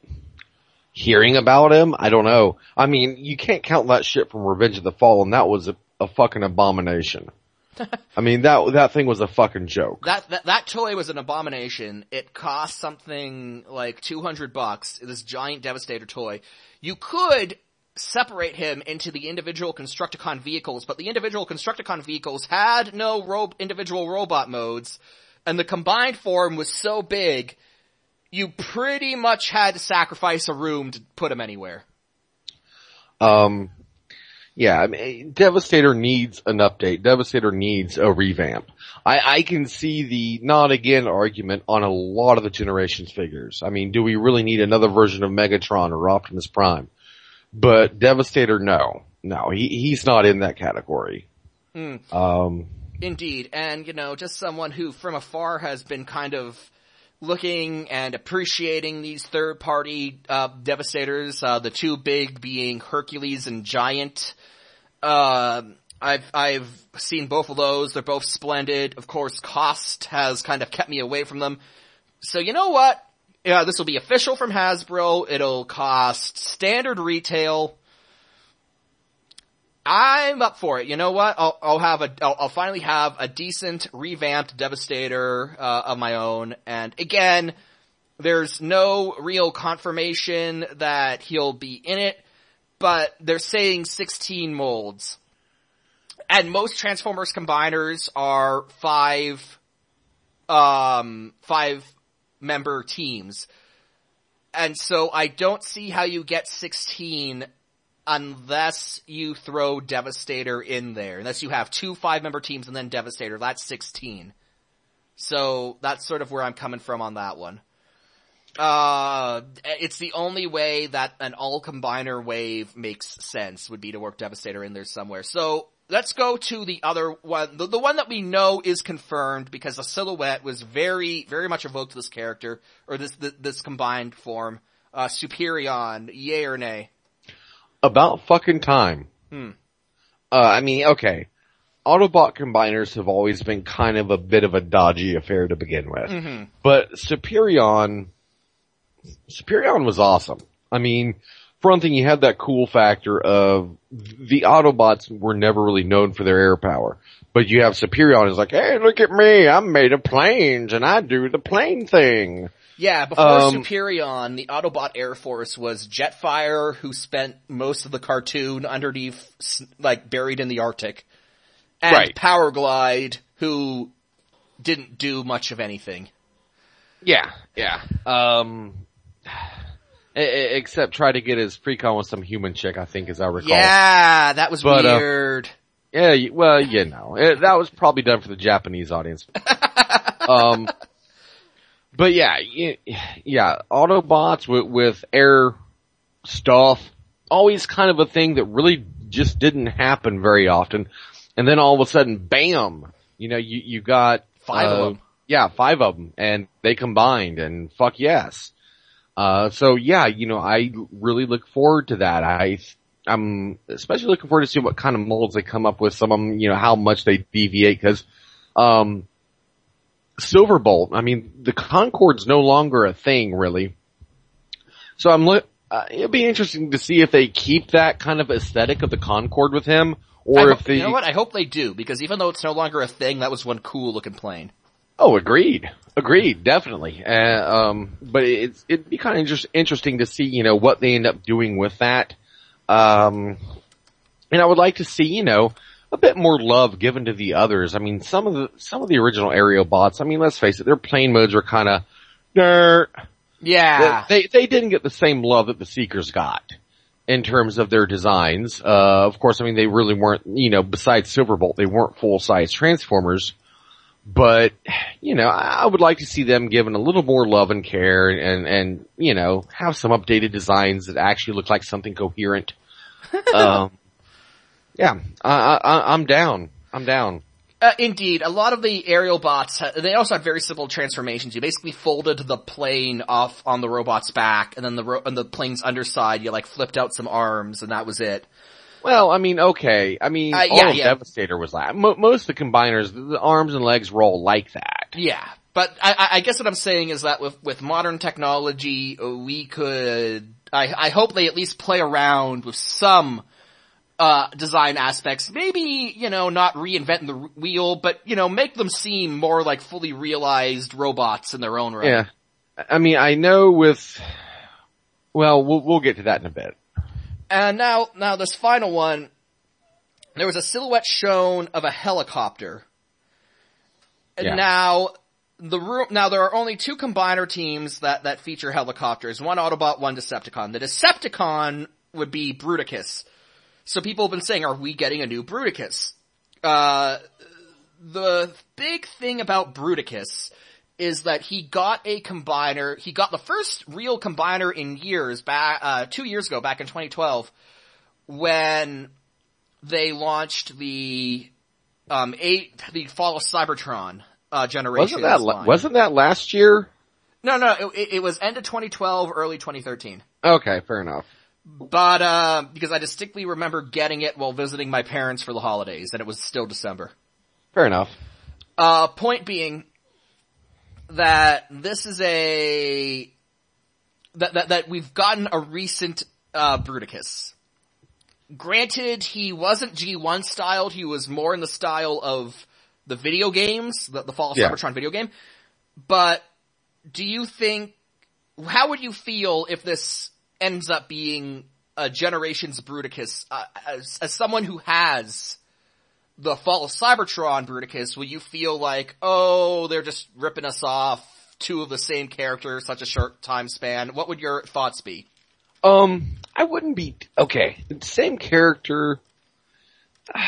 hearing about him. I don't know. I mean, you can't count that shit from Revenge of the Fallen. That was a, a fucking abomination. I mean, that, that thing was a fucking joke. That, that, that toy was an abomination. It cost something like 200 bucks, this giant Devastator toy. You could separate him into the individual Constructicon vehicles, but the individual Constructicon vehicles had no ro- individual robot modes, and the combined form was so big, you pretty much had to sacrifice a room to put him anywhere. Um, yeah, I mean, Devastator needs an update. Devastator needs a revamp. I, I can see the not again argument on a lot of the Generations figures. I mean, do we really need another version of Megatron or Optimus Prime? But Devastator, no. No, he, he's not in that category. Um, Indeed, and you know, just someone who from afar has been kind of looking and appreciating these third party, uh, devastators, uh, the two big being Hercules and Giant. Uh, I've, I've seen both of those. They're both splendid. Of course, cost has kind of kept me away from them. So you know what? Yeah, this will be official from Hasbro. It'll cost standard retail. I'm up for it. You know what? I'll, I'll have a, I'll, I'll finally have a decent revamped Devastator, uh, of my own. And again, there's no real confirmation that he'll be in it, but they're saying 16 molds. And most Transformers combiners are five, um, five member teams. And so I don't see how you get 16 unless you throw Devastator in there. Unless you have two five member teams and then Devastator, that's 16. So that's sort of where I'm coming from on that one. Uh, it's the only way that an all combiner wave makes sense would be to work Devastator in there somewhere. So let's go to the other one, the, the one that we know is confirmed because the silhouette was very, very much evoked this character or this this, this combined form. Uh, Superion, yay or nay? About fucking time. Hmm. Uh, I mean, okay. Autobot combiners have always been kind of a bit of a dodgy affair to begin with. Mm-hmm. But Superion, Superion was awesome. I mean, for one thing, you had that cool factor of the Autobots were never really known for their air power. But you have Superion is like, hey, look at me, I'm made of planes and I do the plane thing. Yeah, before Um, Superion, the Autobot Air Force was Jetfire, who spent most of the cartoon underneath, like, buried in the Arctic. And Right. Powerglide, who didn't do much of anything. Yeah, yeah. Um, except try to get his freak on with some human chick, I think, as I recall. Yeah, that was But, uh, weird. Yeah, well, you know, it, that was probably done for the Japanese audience. um, but yeah, yeah, Autobots with, with air stuff, always kind of a thing that really just didn't happen very often. And then all of a sudden, bam, you know, you, you got Five of uh, them. Yeah, five of them, and they combined, and fuck yes. Uh, so yeah, you know, I really look forward to that. I, I'm especially looking forward to see what kind of molds they come up with. Some of them, you know, how much they deviate because, um, Silverbolt, I mean, the Concorde's no longer a thing really. So I'm look, uh, it'll be interesting to see if they keep that kind of aesthetic of the Concorde with him, or if they, you know what? I hope they do, because even though it's no longer a thing, that was one cool looking plane. Oh, agreed. Agreed, definitely. Uh, um, but it's, it'd be kind of just interesting to see, you know, what they end up doing with that. Um, and I would like to see, you know, a bit more love given to the others. I mean, some of the, some of the original Aerialbots, I mean, let's face it, their plane modes are kind of, Yeah. they, they didn't get the same love that the Seekers got in terms of their designs. Uh, of course, I mean, they really weren't, you know, besides Silverbolt, they weren't full-size Transformers. But, you know, I I would like to see them given a little more love and care and, and, you know, have some updated designs that actually look like something coherent. um, yeah, I, I, I'm down. I'm down. Uh, indeed, a lot of the Aerialbots, they also had very simple transformations. You basically folded the plane off on the robot's back, and then the ro- on the plane's underside, you like flipped out some arms, and that was it. Well, I mean, okay. I mean, Uh, all yeah, of yeah. Devastator was like, mo- most of the combiners, the, arms and legs roll like that. Yeah, but I, I- I guess what I'm saying is that with with modern technology, uh, we could. I, I hope they at least play around with some uh design aspects. Maybe you know not reinventing the wheel, but you know make them seem more like fully realized robots in their own right. Yeah. I mean, I know with, well, we'll, we'll get to that in a bit. And now, now this final one, there was a silhouette shown of a helicopter. Yeah. now, the room, now there are only two combiner teams that, that feature helicopters. One Autobot, one Decepticon. The Decepticon would be Bruticus. So people have been saying, are we getting a new Bruticus? Uh, the big thing about Bruticus is that he got a combiner, he got the first real combiner in years back, uh, two years ago, back in 2012, when they launched the, um, eight, the Fall of Cybertron, uh, generation. Wasn't that, la- wasn't that last year? No, no, it, it- it was end of 2012, early 2013. Okay, fair enough. But, uh, because I distinctly remember getting it while visiting my parents for the holidays, and it was still December. Fair enough. Uh, point being that this is a that that, that we've gotten a recent uh, Bruticus. Granted, he wasn't G1 styled; he was more in the style of the video games, the, the Fall of Yeah. Cybertron video game. But do you think? How would you feel if this ends up being a generation's Bruticus? Uh, as, as someone who has the Fall of Cybertron Bruticus, will you feel like, oh, they're just ripping us off, two of the same character, such a short time span? What would your thoughts be? Um, I wouldn't be, okay, same character.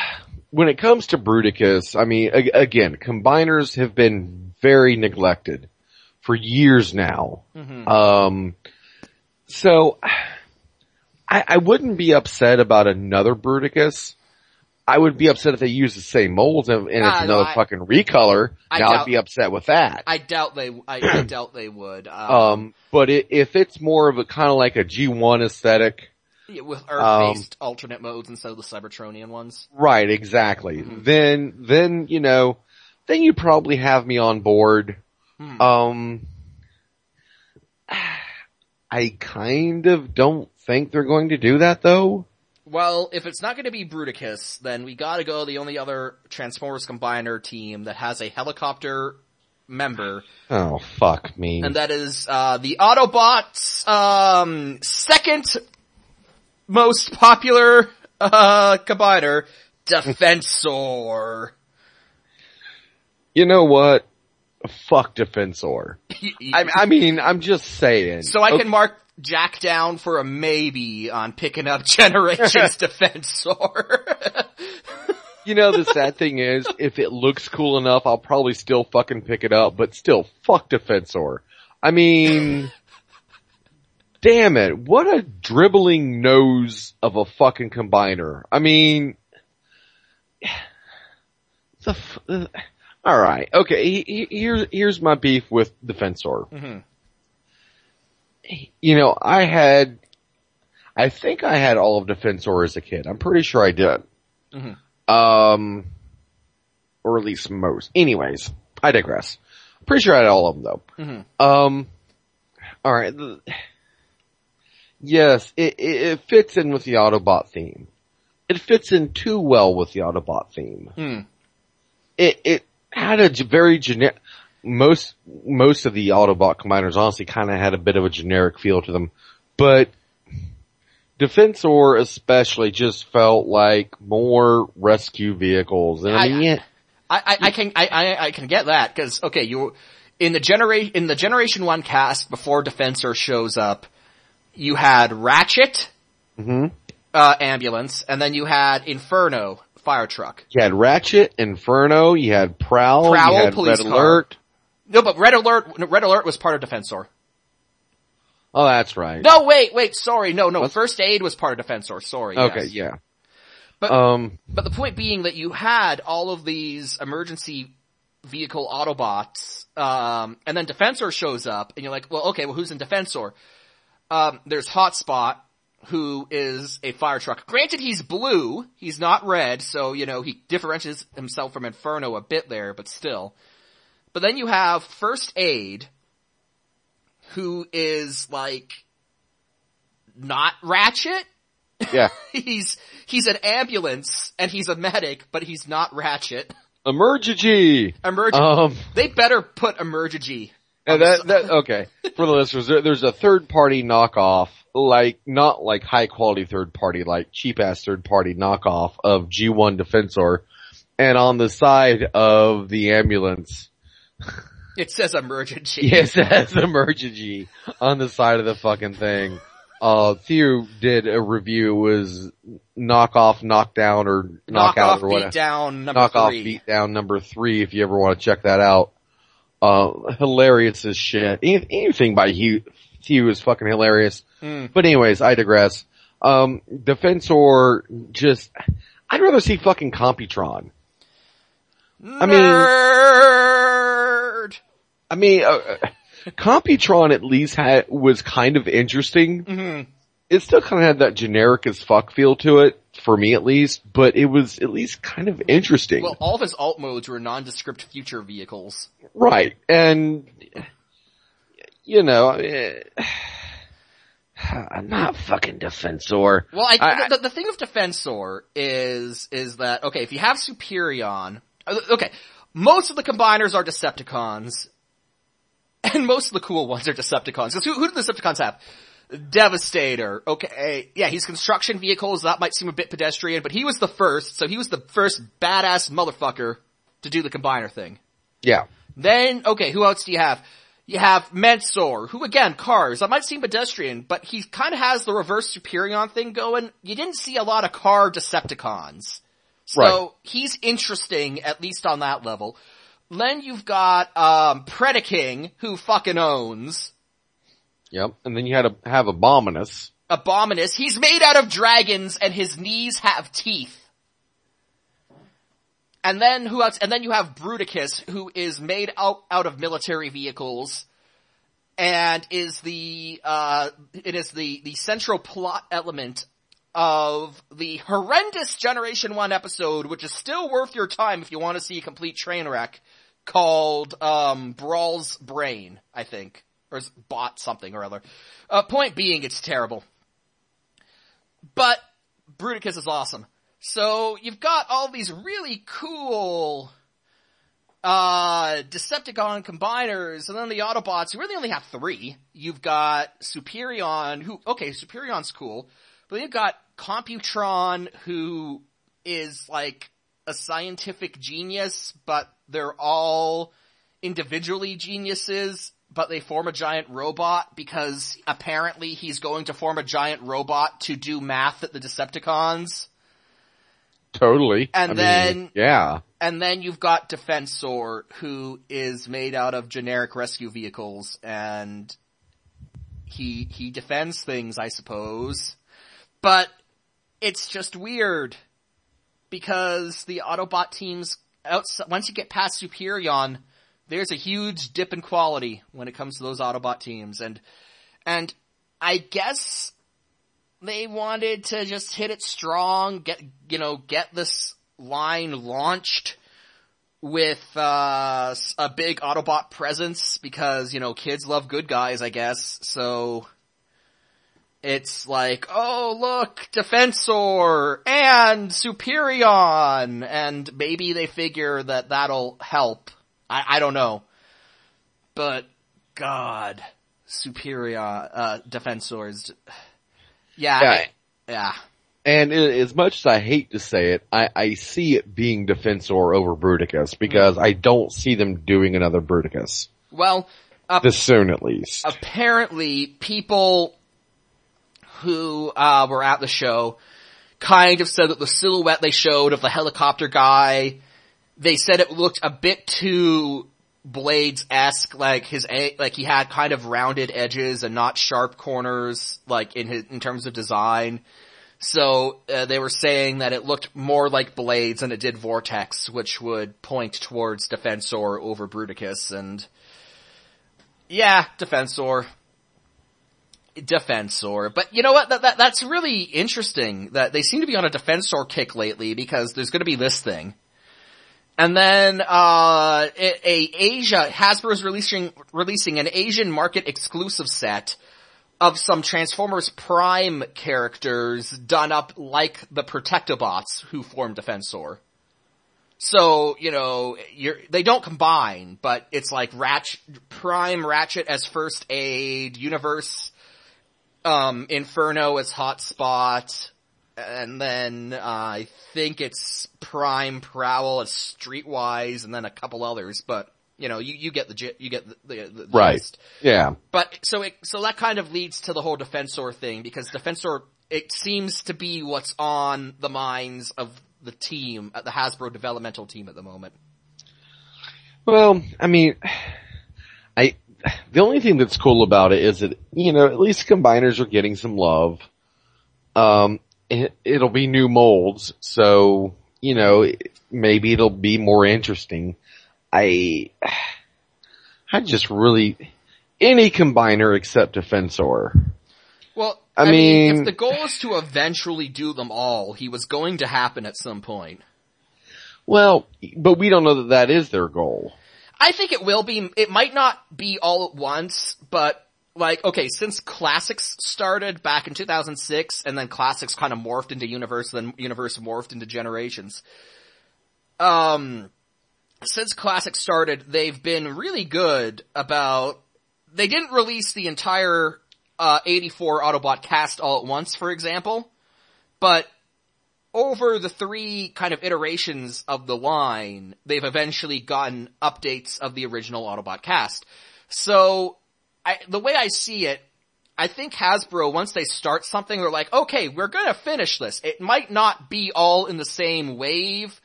When it comes to Bruticus, I mean, again, combiners have been very neglected for years now. Um, so, I, I wouldn't be upset about another Bruticus. I would be upset if they use the same molds and, and Ah, it's no, another I- fucking recolor. I now I'd be upset with that. I doubt they, I, I doubt they would. Um, Um, but it, if it's more of a kind of like a G1 aesthetic, Yeah, with Earth-based alternate modes instead of the Cybertronian ones. Right, exactly. Then, then, you know, then you probably have me on board. Um, I kind of don't think they're going to do that though. Well, if it's not going to be Bruticus, then we gotta go the only other Transformers Combiner team that has a helicopter member, Oh, fuck me. and that is, uh, the Autobots, um, second most popular, uh, combiner, Defensor. you know what? Fuck Defensor. I, I mean, I'm just saying. so I can mark Jack down for a maybe on picking up Generations Defensor. You know, the sad thing is, if it looks cool enough, I'll probably still fucking pick it up, but still, fuck Defensor. I mean, damn it, what a dribbling nose of a fucking combiner. I mean, the uh, alright, okay, he- he- here's, here's my beef with Defensor. Mhm. You know, I had, I think I had all of Defensor as a kid. I'm pretty sure I did. Mhm. Um, or at least most. Anyways, I digress. Pretty sure I had all of them though. Mhm. Um, all right. Yes, it, it, it fits in with the Autobot theme. It fits in too well with the Autobot theme. Hmm. It it had a very generic. Most most of the Autobot combiners honestly kind of had a bit of a generic feel to them, but Defensor especially just felt like more rescue vehicles. And I, I- mean, yeah, I, I, I can I, I, I can get that because okay, you in the generation in the Generation One cast before Defensor shows up, you had Ratchet, hmm uh, ambulance, and then you had Inferno fire truck. you had Ratchet, Inferno, you had Prowl, Prowl, you had police Red car. Alert. No, but Red Alert Red Alert was part of Defensor. Oh, that's right. No, wait, wait, sorry, no, no. What? First Aid was part of Defensor. Sorry. okay, yes. yeah. But- um, But the point being that you had all of these emergency vehicle Autobots, um, and then Defensor shows up, and you're like, well, okay, well, who's in Defensor? Um, there's Hotspot, who is a fire truck. Granted, he's blue, he's not red, so, you know, he differentiates himself from Inferno a bit there, but still. But then you have First Aid, who is like, not Ratchet? yeah. he's he's an ambulance and he's a medic, but he's not Ratchet. Emergency! Emerg- Um, they better put emergency. And that, that, okay. For the listeners, there, there's a third party knockoff, like, not like high quality third party, like cheap ass third party knockoff of G1 Defensor. And on the side of the ambulance, It says emergency. Yes, it has emergency on the side of the fucking thing. Uh, Theo did a review, it was knock off, knock down, or Knock knockout off, or beat whatever. down, number Knock off, three. beat down number three if you ever want to check that out. Uh, hilarious as shit. Anything by Hugh, Hugh is fucking hilarious. Mm. But anyways, I digress. Um, Defensor just, I'd rather see fucking Computron. I mean- Nerd. I mean, uh, Computron at least had, was kind of interesting. Mhm. It still kind of had that generic as fuck feel to it, for me at least, but it was at least kind of interesting. Well, all of his alt modes were nondescript future vehicles. Right, and, you know, I'm not fucking Defensor. Well, I, I- the, the thing of Defensor is, is that, okay, if you have Superion, uh, okay, most of the combiners are Decepticons, and most of the cool ones are Decepticons. 'Cause who, who do the Decepticons have? Devastator. Okay, yeah, he's construction vehicles, that might seem a bit pedestrian, but he was the first, so he was the first badass motherfucker to do the combiner thing. Yeah. Then, okay, who else do you have? You have Menasor, who again, cars, that might seem pedestrian, but he kinda has the reverse Superion thing going. You didn't see a lot of car Decepticons. So, Right. he's interesting, at least on that level. Then you've got, um, Predaking, who fucking owns. Yep. And then you had to have Abominus. Abominus, he's made out of dragons and his knees have teeth. And then who else? And then you have Bruticus, who is made out, out of military vehicles, and is the, uh, it is the, the central plot element of the horrendous Generation 1 episode, which is still worth your time if you want to see a complete train wreck, called, um, Brawl's Brain, I think. Or bought something or other. Uh, point being, it's terrible. But, Bruticus is awesome. So, you've got all these really cool, uh, Decepticon combiners, and then the Autobots, you really only have three. You've got Superion, who, okay, Superion's cool, but you've got Computron, who is like a scientific genius, but they're all individually geniuses, but they form a giant robot because apparently he's going to form a giant robot to do math at the Decepticons. Totally. And I then- mean, yeah. And then you've got Defensor, who is made out of generic rescue vehicles, and he, he defends things, I suppose. But, it's just weird. Because the Autobot teams, outs- once you get past Superion, there's a huge dip in quality when it comes to those Autobot teams, and, and I guess they wanted to just hit it strong, get, you know, get this line launched with, uh, a big Autobot presence because, you know, kids love good guys, I guess, so it's like, oh look, Defensor and Superion, and maybe they figure that that'll help. I, I don't know. But, god, Superion, uh, Defensor is, yeah, Yeah. I- yeah. And i- as much as I hate to say it, I, I see it being Defensor over Bruticus because I don't see them doing another Bruticus. Well, uh, This soon at least. apparently people who uh, were at the show kind of said that the silhouette they showed of the helicopter guy, they said it looked a bit too Blades-esque, like his, like he had kind of rounded edges and not sharp corners, like in his, in terms of design. So, uh, they were saying that it looked more like Blades than it did Vortex, which would point towards Defensor over Bruticus, and yeah, Defensor. Defensor. But you know what? That, that, that's really interesting that they seem to be on a Defensor kick lately because there's gonna be this thing. And then, uh, a, a Asia, Hasbro's releasing, releasing an Asian market exclusive set of some Transformers Prime characters done up like the Protectobots who form Defensor. So, you know, they don't combine, but it's like Ratchet, Prime Ratchet as First Aid, Universe, um, Inferno as Hotspot, and then, uh, I think it's Prime Prowl it's Streetwise, and then a couple others, but, you know, you, you get the, you get the, the, the Right. gist. Yeah. But so it so that kind of leads to the whole Defensor thing because Defensor it seems to be what's on the minds of the team at the Hasbro developmental team at the moment. Well, I mean, I, the only thing that's cool about it is that, you know, at least combiners are getting some love. Um, it, it'll be new molds, so, you know, maybe it'll be more interesting. I, I just really, any combiner except Defensor. Well, I I, mean, mean- if the goal is to eventually do them all, he was going to happen at some point. Well, but we don't know that that is their goal. I think it will be. It might not be all at once, but like, okay, since Classics started back in 2006, and then Classics kind of morphed into Universe, then Universe morphed into Generations. Um, since Classics started, they've been really good about. They didn't release the entire uh, 84 Autobot cast all at once, for example, but over the three kind of iterations of the line, they've eventually gotten updates of the original Autobot cast. So, I, the way I see it, I think Hasbro, once they start something, they're like, okay, we're gonna finish this. It might not be all in the same wave,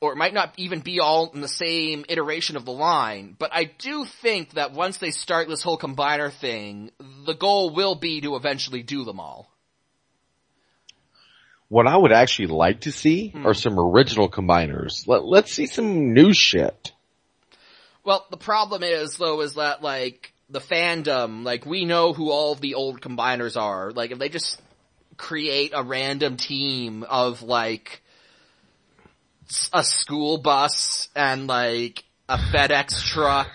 or it might not even be all in the same iteration of the line, but I do think that once they start this whole combiner thing, the goal will be to eventually do them all. What I would actually like to see Hmm. are some original combiners. Let, let's see some new shit. Well, the problem is though, is that like the fandom, like we know who all of the old combiners are. Like if they just create a random team of like a school bus and like a FedEx truck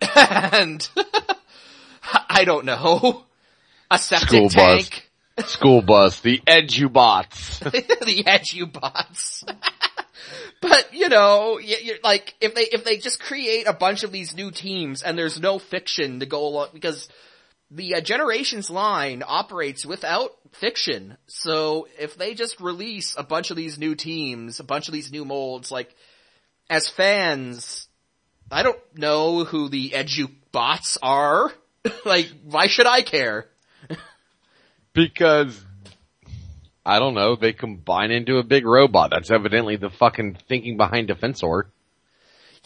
and I don't know a septic School bus. tank. School bus, the Edubots. the edu bots. But you know, you, like if they if they just create a bunch of these new teams and there's no fiction to go along because the uh, generations line operates without fiction. So if they just release a bunch of these new teams, a bunch of these new molds, like as fans, I don't know who the edu bots are. like, why should I care? because, I don't know, they combine into a big robot. That's evidently the fucking thinking behind Defensor.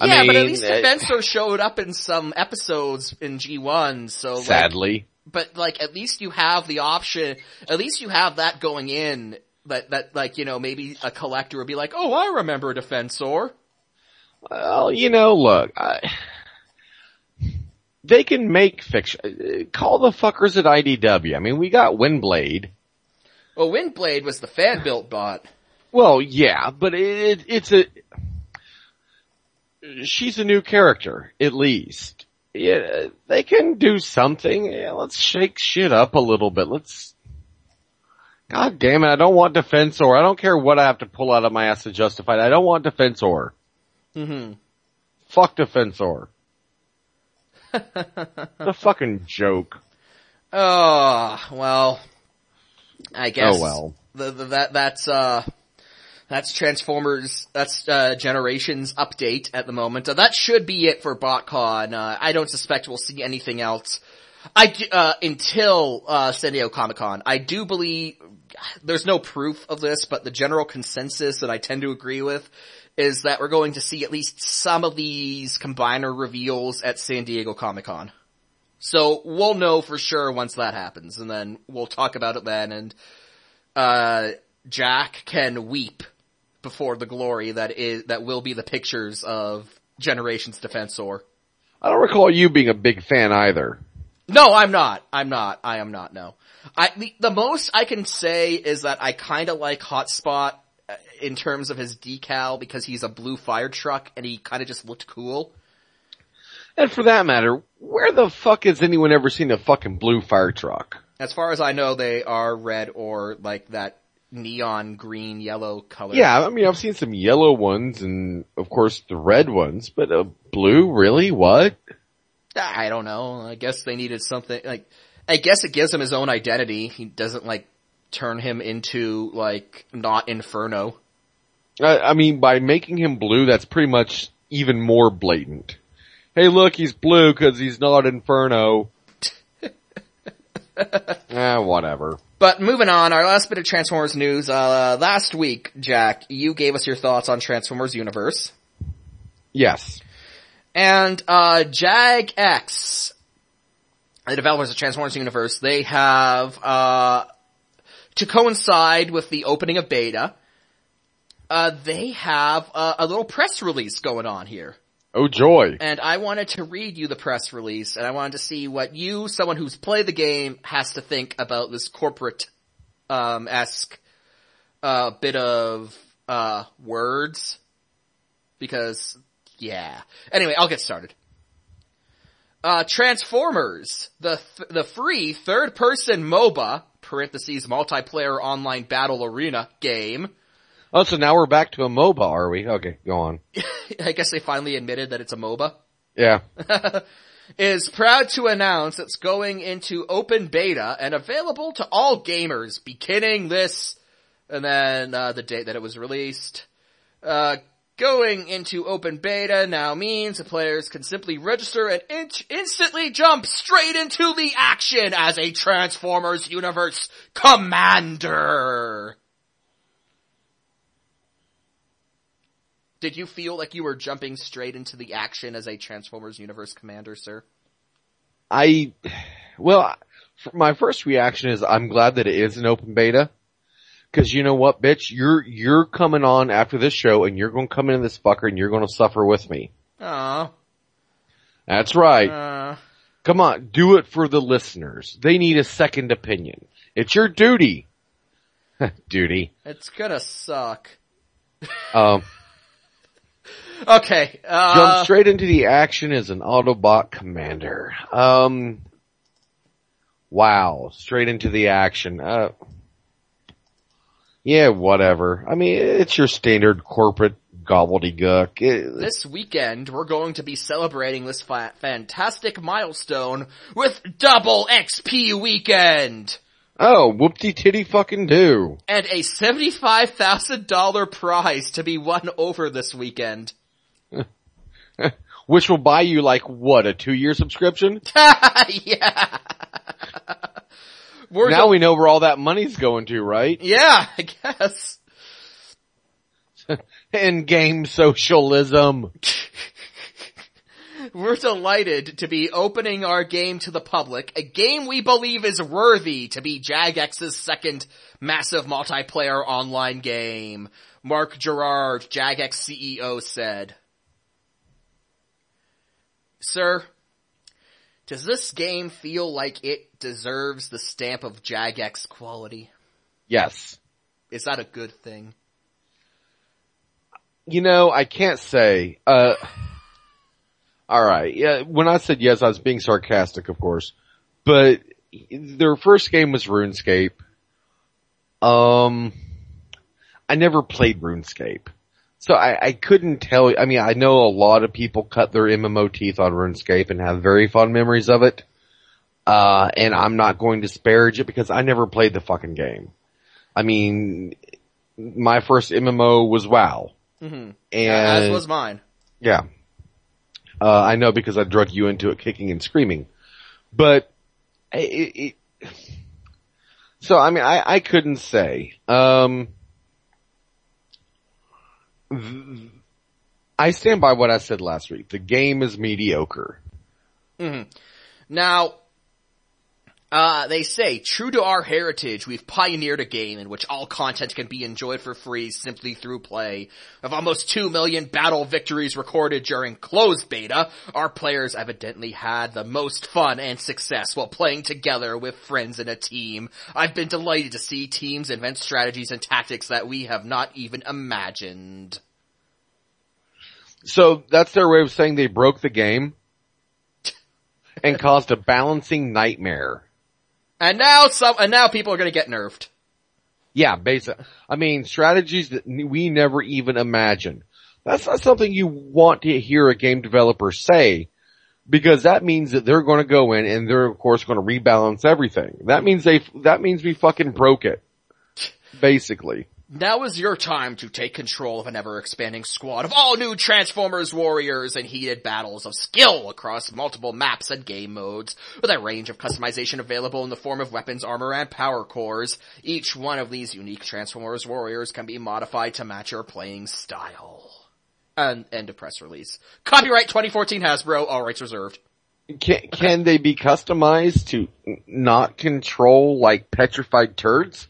I Yeah, but at least uh, Defensor showed up in some episodes in G1, so like, Sadly. but like at least you have the option, at least you have that going in, that, that like, you know, maybe a collector would be like, oh, I remember Defensor. Well, you know, look, I, they can make fiction. uh, Call the fuckers at IDW. I mean, we got Windblade. Well, Windblade was the fan built bot. Well, yeah, but it, it's a, she's a new character, at least. Yeah, they can do something. Yeah, let's shake shit up a little bit. Let's, God damn it, I don't want Defensor. I don't care what I have to pull out of my ass to justify it. I don't want Defensor. hmm Fuck Defensor. the fucking joke. Oh, well, I guess. Oh well. The, the, that, that's, uh, that's Transformers, that's, uh, Generations update at the moment. Uh, that should be it for BotCon. Uh, I don't suspect we'll see anything else. I, uh, until, uh, San Diego Comic Con. I do believe, there's no proof of this, but the general consensus that I tend to agree with is that we're going to see at least some of these combiner reveals at San Diego Comic Con. So we'll know for sure once that happens, and then we'll talk about it then, and, uh, Jack can weep before the glory that is, that will be the pictures of Generations Defensor. I don't recall you being a big fan either. No, I'm not. I'm not. I am not, no. I, the, the most I can say is that I kinda like Hotspot uh, in terms of his decal because he's a blue fire truck and he kinda just looked cool. And for that matter, where the fuck has anyone ever seen a fucking blue fire truck? As far as I know, they are red or like that neon green yellow color. Yeah, I mean, I've seen some yellow ones and of course the red ones, but a blue, really? What? I don't know. I guess they needed something like, I guess it gives him his own identity. He doesn't like turn him into like not Inferno. I, I mean, by making him blue, that's pretty much even more blatant. Hey look, he's blue cause he's not Inferno. ah, whatever. But moving on, our last bit of Transformers news, uh, last week, Jack, you gave us your thoughts on Transformers Universe. Yes. And, uh, Jagex, the developers of Transformers Universe, they have, uh, to coincide with the opening of beta, uh, they have uh, a little press release going on here. Oh joy. And I wanted to read you the press release, and I wanted to see what you, someone who's played the game, has to think about this corporate, um, esque, uh, bit of, uh, words. Because, yeah. Anyway, I'll get started. Uh, Transformers, the, th- the free third person MOBA, parentheses multiplayer online battle arena game, Oh, so now we're back to a MOBA, are we? Okay, go on. I guess they finally admitted that it's a MOBA. Yeah. is proud to announce it's going into open beta and available to all gamers beginning this, and then uh, the date that it was released. Uh, going into open beta now means the players can simply register and in- instantly jump straight into the action as a Transformers Universe commander. Did you feel like you were jumping straight into the action as a Transformers Universe commander, sir? I, well, my first reaction is I'm glad that it is an open beta. Cause you know what, bitch, you're, you're coming on after this show and you're gonna come into this fucker and you're gonna suffer with me. Aw. That's right. Uh, Come on, do it for the listeners. They need a second opinion. It's your duty. Duty. It's gonna suck. Um, Okay. Uh, jump straight into the action as an Autobot commander. Um, wow, straight into the action. Uh, yeah, whatever. I mean, it's your standard corporate gobbledygook. It- This weekend, we're going to be celebrating this fa- fantastic milestone with Double XP Weekend! oh, whoopty titty fucking do. And a $75,000 prize to be won over this weekend. Which will buy you like what, a two year subscription? yeah! We're now del- we know where all that money's going to, right? yeah, I guess. In game socialism. We're delighted to be opening our game to the public, a game we believe is worthy to be Jagex's second massive multiplayer online game. Mark Gerhard, Jagex CEO said, Sir, does this game feel like it deserves the stamp of Jagex quality? Yes. Is that a good thing? You know, I can't say, uh, alright, yeah, when I said yes, I was being sarcastic, of course, but their first game was RuneScape. Um, I never played RuneScape. So I, I couldn't tell, I mean, I know a lot of people cut their MMO teeth on RuneScape and have very fond memories of it. Uh, and I'm not going to disparage it because I never played the fucking game. I mean, my first MMO was WoW. Mm-hmm. And As was mine. yeah. Uh, I know because I drug you into it kicking and screaming. But, it, it, so I mean, I, I couldn't say. Um, I stand by what I said last week. The game is mediocre. mhm Now, uh, they say, true to our heritage, we've pioneered a game in which all content can be enjoyed for free simply through play. Of almost 2 million battle victories recorded during closed beta, our players evidently had the most fun and success while playing together with friends in a team. I've been delighted to see teams invent strategies and tactics that we have not even imagined. So that's their way of saying they broke the game and caused a balancing nightmare. And now some, and now people are gonna get nerfed. Yeah, basic. I mean, strategies that we never even imagined. That's not something you want to hear a game developer say, because that means that they're going to go in and they're of course going to rebalance everything. That means they, that means we fucking broke it. Basically. Now is your time to take control of an ever-expanding squad of all new Transformers warriors and heated battles of skill across multiple maps and game modes, with a range of customization available in the form of weapons, armor, and power cores. Each one of these unique Transformers warriors can be modified to match your playing style. And end of press release. Copyright 2014 Hasbro, all rights reserved. Can, can they be customized to not control like petrified turds?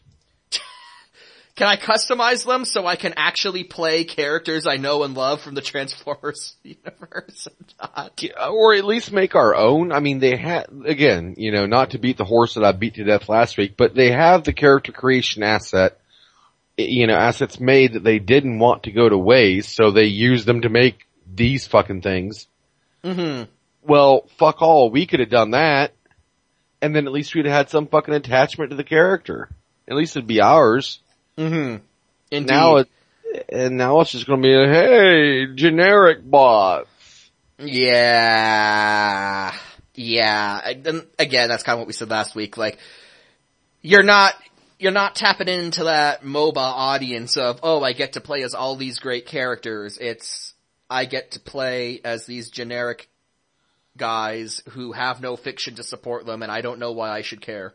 Can I customize them so I can actually play characters I know and love from the Transformers universe and not? or at least make our own. I mean, they had, again, you know, not to beat the horse that I beat to death last week, but they have the character creation asset, you know, assets made that they didn't want to go to waste, so they used them to make these fucking things. Mm-hmm. Well, fuck all, we could have done that, and then at least we'd have had some fucking attachment to the character. At least it'd be ours. Mm-hmm. Indeed. Now it, and now it's just gonna be a, hey, generic bot. Yeah. Yeah. And again, that's kind of what we said last week. Like, you're not, you're not tapping into that MOBA audience of, oh, I get to play as all these great characters. It's, I get to play as these generic guys who have no fiction to support them and I don't know why I should care.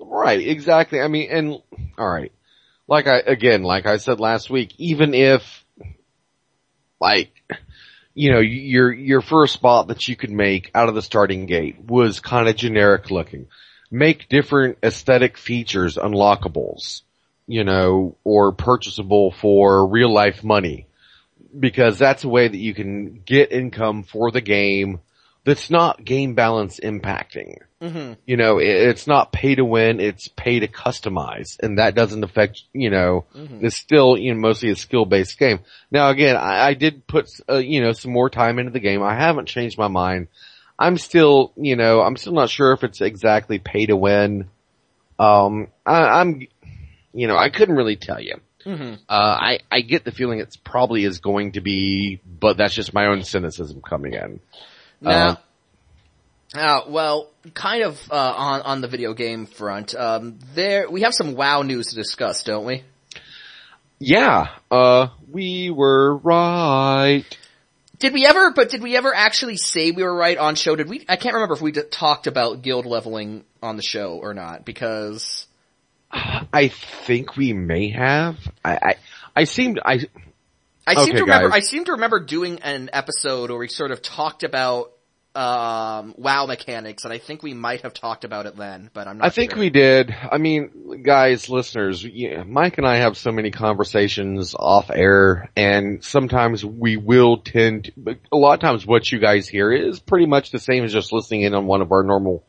Right, exactly. I mean, and, alright. Like I, again, like I said last week, even if, like, you know, your, your first spot that you could make out of the starting gate was kind of generic looking. Make different aesthetic features unlockables, you know, or purchasable for real life money. Because that's a way that you can get income for the game that's not game balance impacting. Mm-hmm. You know, it, it's not pay to win, it's pay to customize, and that doesn't affect, you know, Mhm. it's still, you know, mostly a skill based game. Now again, I, I did put, uh, you know, some more time into the game. I haven't changed my mind. I'm still, you know, I'm still not sure if it's exactly pay to win. Um, I, I'm, you know, I couldn't really tell you. Mm-hmm. Uh, I, I get the feeling it's probably is going to be, but that's just my own cynicism coming in. Now, Uh, uh, well, kind of uh, on on the video game front, um, there we have some WoW news to discuss, don't we? Yeah, uh, we were right. Did we ever? But did we ever actually say we were right on show? Did we? I can't remember if we d- talked about guild leveling on the show or not because I think we may have. I, I, I seemed, I, I seem Okay, to remember. guys. I seem to remember doing an episode where we sort of talked about um, WoW mechanics, and I think we might have talked about it then, but I'm not. I think sure. we did. I mean, guys, listeners, yeah, Mike and I have so many conversations off air and sometimes we will tend to, but a lot of times what you guys hear is pretty much the same as just listening in on one of our normal,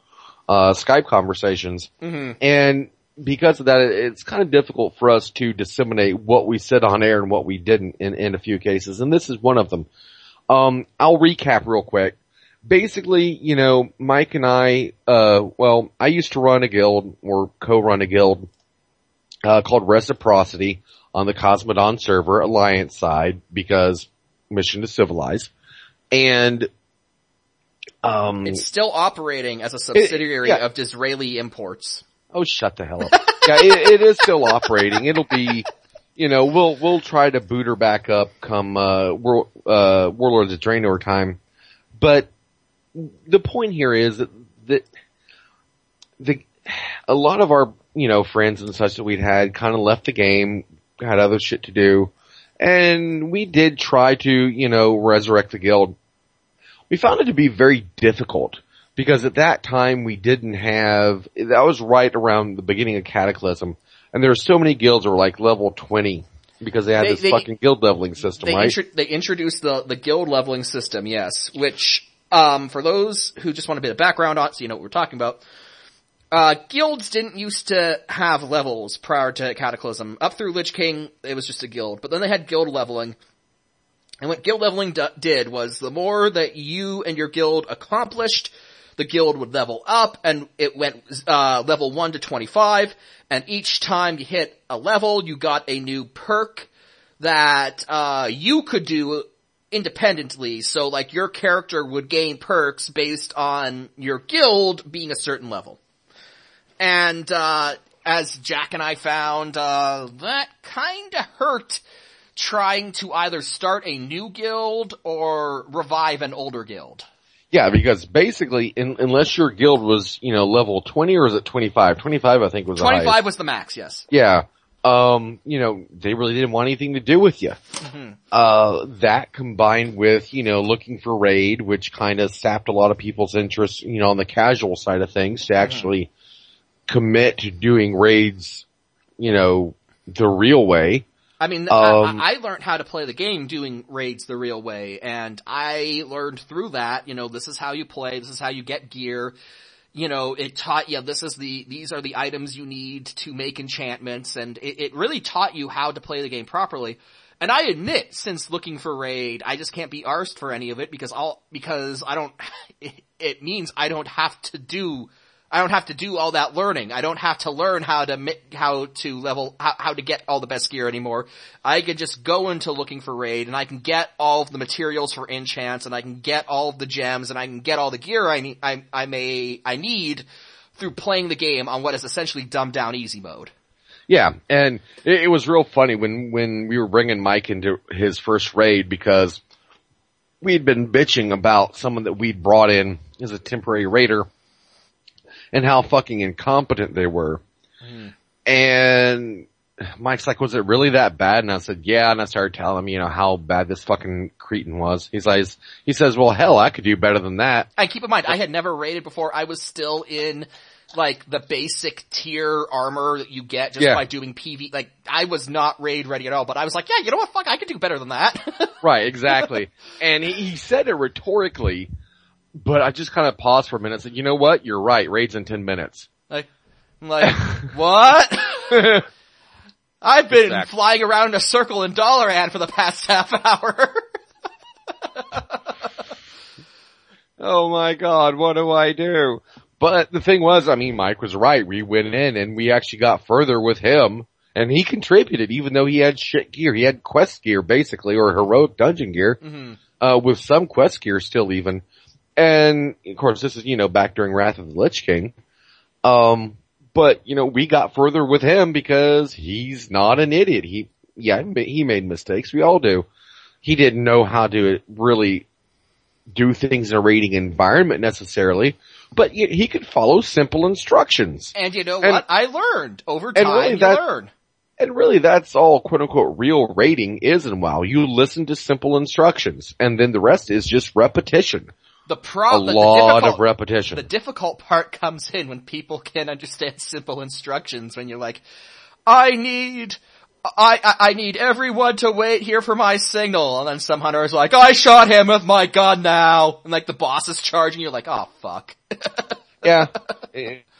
uh, Skype conversations. Mhm. And because of that, it's kind of difficult for us to disseminate what we said on air and what we didn't in, in a few cases. And this is one of them. Um, I'll recap real quick. Basically, you know, Mike and I, uh, well, I used to run a guild or co-run a guild, uh, called Reciprocity on the Khaz Modan server Alliance side because mission to civilize. And, um, It's still operating as a subsidiary yeah. of Disraeli Imports. Oh, shut the hell up. yeah, it, it is still operating. It'll be, you know, we'll, we'll try to boot her back up come, uh, War, uh, Warlords of Draenor time. But the point here is that, that the, a lot of our, you know, friends and such that we'd had kind of left the game, had other shit to do, and we did try to, you know, resurrect the guild. We found it to be very difficult because at that time we didn't have, that was right around the beginning of Cataclysm, and there were so many guilds that were like level 20 because they had They- this they- fucking guild leveling system, They, right? intro- they introduced the, the guild leveling system, yes, which, um, for those who just want a bit of background on it so you know what we're talking about, uh, guilds didn't used to have levels prior to Cataclysm. Up through Lich King, it was just a guild, but then they had guild leveling. And what guild leveling d- did was the more that you and your guild accomplished, the guild would level up and it went, uh, level 1 to 25 and each time you hit a level, you got a new perk that, uh, you could do independently. So like your character would gain perks based on your guild being a certain level. And, uh, as Jack and I found, uh, that kinda hurt trying to either start a new guild or revive an older guild. Yeah, because basically, in, unless your guild was, you know, level 20 or is it 25? 25 I think was the 25 was the max, yes. Yeah. Um, you know, they really didn't want anything to do with you. Uh, that combined with, you know, looking for raid, which kind of sapped a lot of people's interest, you know, on the casual side of things to actually commit to doing raids, you know, the real way. I mean, Um, I, I learned how to play the game doing raids the real way, and I learned through that, you know, this is how you play, this is how you get gear, you know, it taught you this is the, these are the items you need to make enchantments, and it, it really taught you how to play the game properly. And I admit, since looking for raid, I just can't be arsed for any of it because all, because I don't, it, it means I don't have to do I don't have to do all that learning. I don't have to learn how to how to level how, how to get all the best gear anymore. I can just go into looking for raid and I can get all of the materials for enchants and I can get all of the gems and I can get all the gear I need I I may I need through playing the game on what is essentially dumbed down easy mode. Yeah, and it, it was real funny when, when we were bringing Mike into his first raid because we'd been bitching about someone that we'd brought in as a temporary raider and how fucking incompetent they were. Mm-hmm. And Mike's like, was it really that bad? And I said, yeah. And I started telling him, you know, how bad this fucking cretin was. He's like, he says, well hell, I could do better than that. And keep in mind, I had never raided before. I was still in like the basic tier armor that you get just Yeah. by doing PV. Like I was not raid ready at all, but I was like, yeah, you know what? Fuck, I could do better than that. Right, exactly. and he, he said it rhetorically, but I just kind of paused for a minute and said, you know what? You're right. Raid's in 10 minutes. Like, I'm like, what? I've been Exactly. flying around in a circle in Dalaran for the past half hour. oh my god, what do I do? But the thing was, I mean, Mike was right. We went in and we actually got further with him and he contributed even though he had shit gear. He had quest gear basically or heroic dungeon gear, Mhm. uh, with some quest gear still even. And of course this is, you know, back during Wrath of the Lich King. Um, but you know, we got further with him because he's not an idiot. He, yeah, he made mistakes. We all do. He didn't know how to really do things in a raiding environment necessarily, but he could follow simple instructions. And you know And- what? I learned over time. really that- learn. And really that's all quote unquote real raiding is in WoW. You listen to simple instructions and then the rest is just repetition. The A pro, the, the lot difficult, of repetition. the difficult part comes in when people can't understand simple instructions. When you're like, I need, I, I, I need everyone to wait here for my signal. And then some hunter is like, I shot him with my gun now. And like the boss is charging, you're like, oh fuck. yeah.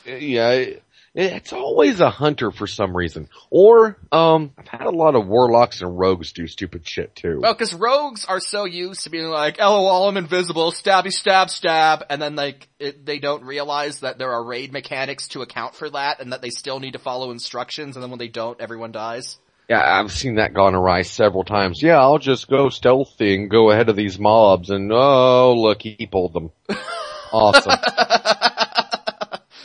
Yeah. It's always a hunter for some reason. Or, um, I've had a lot of warlocks and rogues do stupid shit too. Well, cause rogues are so used to being like, lol, I'm invisible, stabby stab stab, and then like, it, they don't realize that there are raid mechanics to account for that, and that they still need to follow instructions, and then when they don't, everyone dies. Yeah, I've seen that gone awry several times. Yeah, I'll just go stealthy and go ahead of these mobs and oh look, he pulled them. Awesome.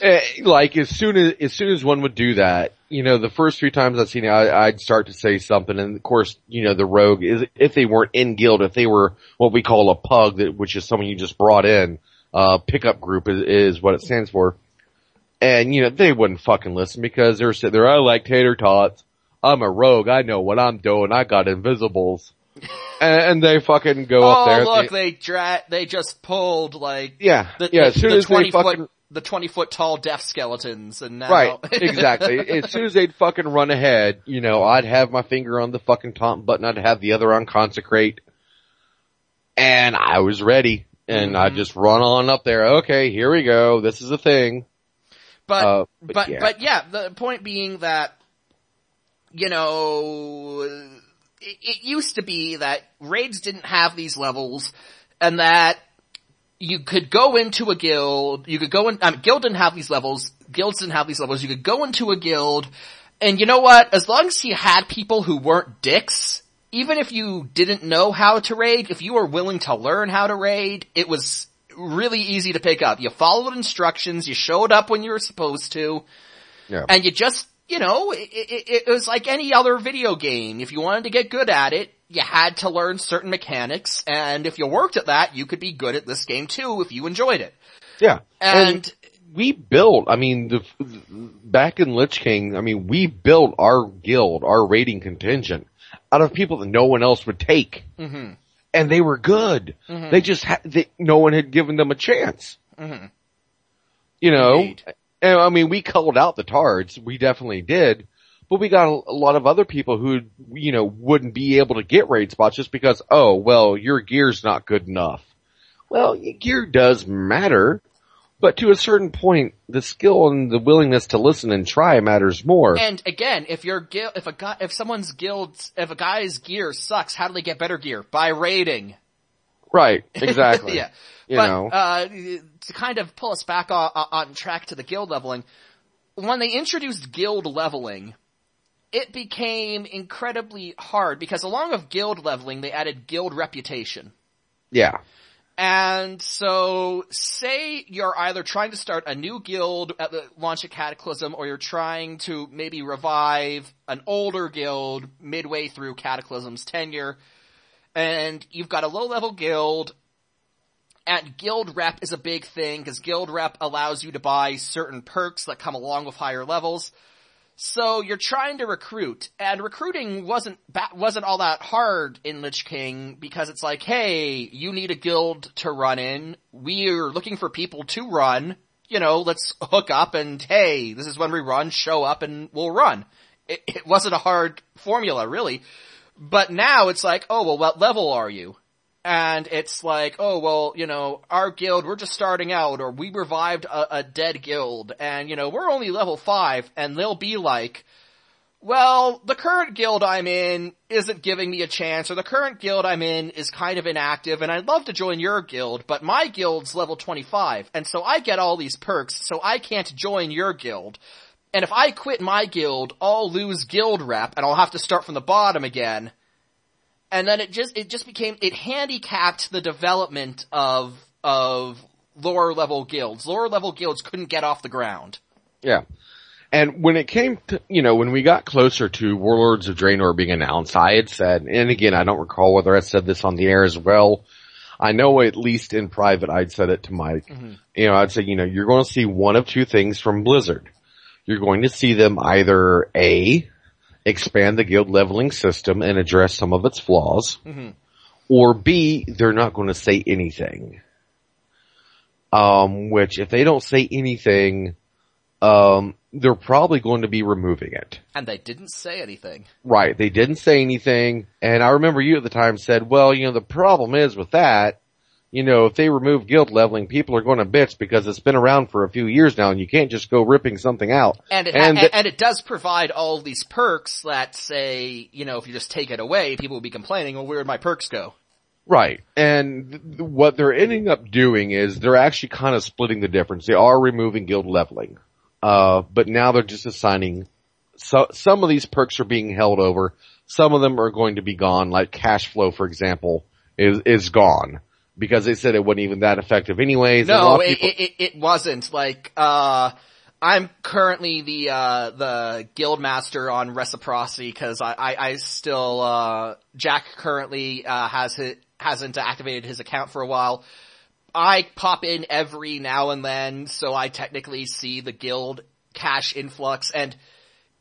Eh, like as soon as, as soon as one would do that, you know, the first few times I've seen it, I, I'd start to say something and of course, you know, the rogue is, if they weren't in guild, if they were what we call a pug, that, which is someone you just brought in, uh, pickup group is, is what it stands for. And you know, they wouldn't fucking listen because they're sitting there, I like tater tots. I'm a rogue. I know what I'm doing. I got invisibles. and, and they fucking go oh, up there. Oh look, they- they dra- they just pulled like yeah, the, yeah. the, As soon the as they twenty fucking foot the twenty foot tall death skeletons, and now right, exactly. As soon as they'd fucking run ahead, you know, I'd have my finger on the fucking taunt button. I'd have the other on consecrate, and I was ready. And I'd Mhm. just run on up there. Okay, here we go. This is a thing. but Uh, but but but yeah. yeah. the point being that you know it, it used to be that raids didn't have these levels, and that you could go into a guild, you could go in, I mean, guild didn't have these levels, guilds didn't have these levels, you could go into a guild, and you know what, as long as you had people who weren't dicks, even if you didn't know how to raid, if you were willing to learn how to raid, it was really easy to pick up. You followed instructions, you showed up when you were supposed to, Yeah. and you just, you know, it, it, it was like any other video game. If you wanted to get good at it, you had to learn certain mechanics, and if you worked at that, you could be good at this game too if you enjoyed it. Yeah. And, we built, I mean, the, back in Lich King, I mean, we built our guild, our raiding contingent out of people that no one else would take. mhm, And they were good. Mhm. They just had, they, no one had given them a chance. mhm. You know? Indeed. And I mean, we culled out the tards. We definitely did. But we got a, a lot of other people who, you know, wouldn't be able to get raid spots just because, oh, well, your gear's not good enough. Well, gear does matter, but to a certain point, the skill and the willingness to listen and try matters more. And again, if your guild, if a guy, if someone's guild, if a guy's gear sucks, how do they get better gear? By raiding. right, exactly. yeah. You but, know. uh, to kind of pull us back on, on track to the guild leveling, when they introduced guild leveling, it became incredibly hard because along with guild leveling, they added guild reputation. Yeah. And so, say you're either trying to start a new guild at the launch of Cataclysm, or you're trying to maybe revive an older guild midway through Cataclysm's tenure, and you've got a low level guild, and guild rep is a big thing, because guild rep allows you to buy certain perks that come along with higher levels. So you're trying to recruit, and recruiting wasn't ba- wasn't all that hard in Lich King because it's like, hey, you need a guild to run in. We're looking for people to run. You know, let's hook up and hey, this is when we run. Show up and we'll run. It, it wasn't a hard formula, really. But now it's like, oh well, what level are you? And it's like, oh well, you know, our guild, we're just starting out, or we revived a, a dead guild, and you know, we're only level five, and they'll be like, well, the current guild I'm in isn't giving me a chance, or the current guild I'm in is kind of inactive, and I'd love to join your guild, but my guild's level 25, and so I get all these perks, so I can't join your guild. And if I quit my guild, I'll lose guild rep, and I'll have to start from the bottom again. And then it just, it just became, it handicapped the development of, of lower level guilds. Lower level guilds couldn't get off the ground. Yeah. And when it came to, you know, when we got closer to Warlords of Draenor being announced, I had said, and again, I don't recall whether I said this on the air as well. I know at least in private I'd said it to Mike. Mm-hmm. You know, I'd say, you know, you're going to see one of two things from Blizzard. You're going to see them either A, expand the guild leveling system and address some of its flaws, mm-hmm. or B, they're not going to say anything. Um, which if they don't say anything, um, they're probably going to be removing it. And they didn't say anything. Right. They didn't say anything. And I remember you at the time said, well, you know, the problem is with that, you know, if they remove guild leveling, people are going to bitch because it's been around for a few years now and you can't just go ripping something out. And it, and, and it does provide all these perks that say, you know, if you just take it away, people will be complaining, well, where'd my perks go? Right. And th- what they're ending up doing is they're actually kind of splitting the difference. They are removing guild leveling. Uh, but now they're just assigning, so some of these perks are being held over. Some of them are going to be gone, like cash flow, for example, is, is gone. Because they said it wasn't even that effective anyways. No, it, people- it, it, wasn't. Like, uh, I'm currently the, uh, the guild master on reciprocity because I, I, I, still, uh, Jack currently, uh, has his, hasn't activated his account for a while. I pop in every now and then, so I technically see the guild cash influx and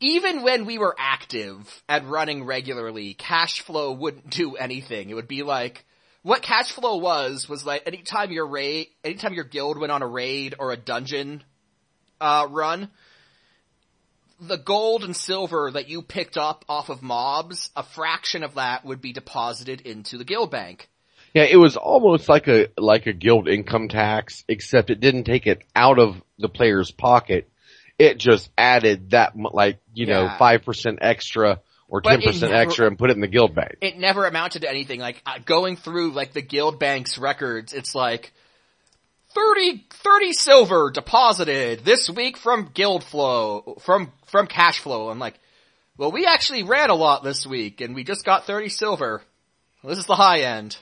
even when we were active and running regularly, cash flow wouldn't do anything. It would be like, what cash flow was, was like anytime your raid, anytime your guild went on a raid or a dungeon, uh, run, the gold and silver that you picked up off of mobs, a fraction of that would be deposited into the guild bank. Yeah, it was almost like a like a guild income tax, except it didn't take it out of the player's pocket. It just added that like you yeah. know five percent extra or ten percent extra and put it in the guild bank. It never amounted to anything. Like uh, going through like the guild bank's records, it's like 30, 30 silver deposited this week from guild flow from from cash flow. I'm like, well, we actually ran a lot this week and we just got thirty silver. This is the high end.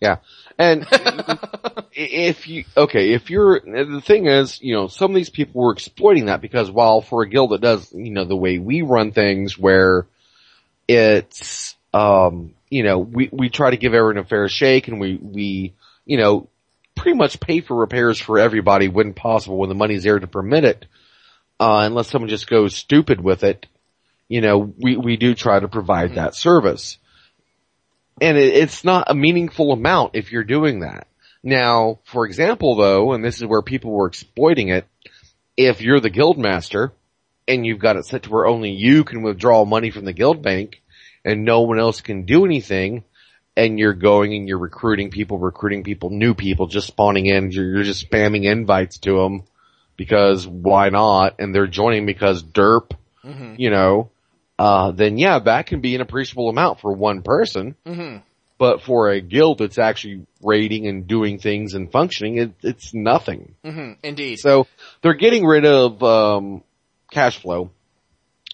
Yeah. And if you, okay, if you're, the thing is, you know, some of these people were exploiting that because while for a guild that does, you know, the way we run things where it's, um, you know, we, we try to give everyone a fair shake and we, we, you know, pretty much pay for repairs for everybody when possible when the money's there to permit it. Uh, unless someone just goes stupid with it, you know, we, we do try to provide mm-hmm. that service and it, it's not a meaningful amount if you're doing that. Now, for example though, and this is where people were exploiting it, if you're the guild master and you've got it set to where only you can withdraw money from the guild bank and no one else can do anything and you're going and you're recruiting people, recruiting people, new people just spawning in, you're, you're just spamming invites to them because why not? And they're joining because derp, mm-hmm. you know, uh, then yeah, that can be an appreciable amount for one person. Mm-hmm. But for a guild that's actually raiding and doing things and functioning, it, it's nothing. Mm-hmm. Indeed. So they're getting rid of um, cash flow,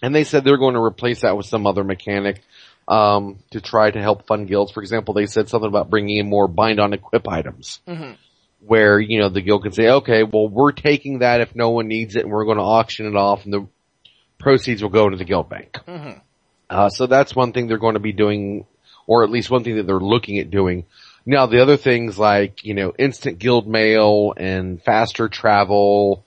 and they said they're going to replace that with some other mechanic um, to try to help fund guilds. For example, they said something about bringing in more bind on equip items. Mm-hmm. Where, you know, the guild can say, okay, well, we're taking that if no one needs it and we're going to auction it off and the proceeds will go into the guild bank. Mm-hmm. Uh, so that's one thing they're going to be doing, or at least one thing that they're looking at doing. Now the other things like, you know, instant guild mail and faster travel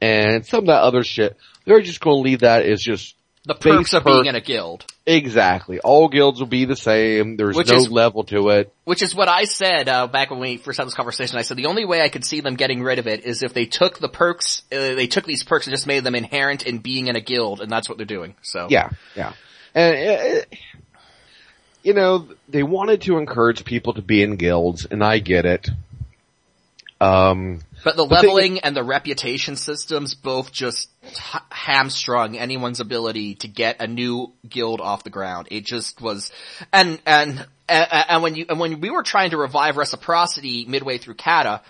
and some of that other shit, they're just going to leave that as just the perks of being in a guild. Exactly. All guilds will be the same. There's which no is, level to it. Which is what I said uh, back when we first had this conversation. I said the only way I could see them getting rid of it is if they took the perks, uh, they took these perks and just made them inherent in being in a guild, and that's what they're doing. So yeah, yeah, and. Uh, you know, they wanted to encourage people to be in guilds, and I get it. Um, But the The leveling and the reputation systems both just h- hamstrung anyone's ability to get a new guild off the ground. It just was, and, and, and, and when you, and when we were trying to revive reciprocity midway through Cata,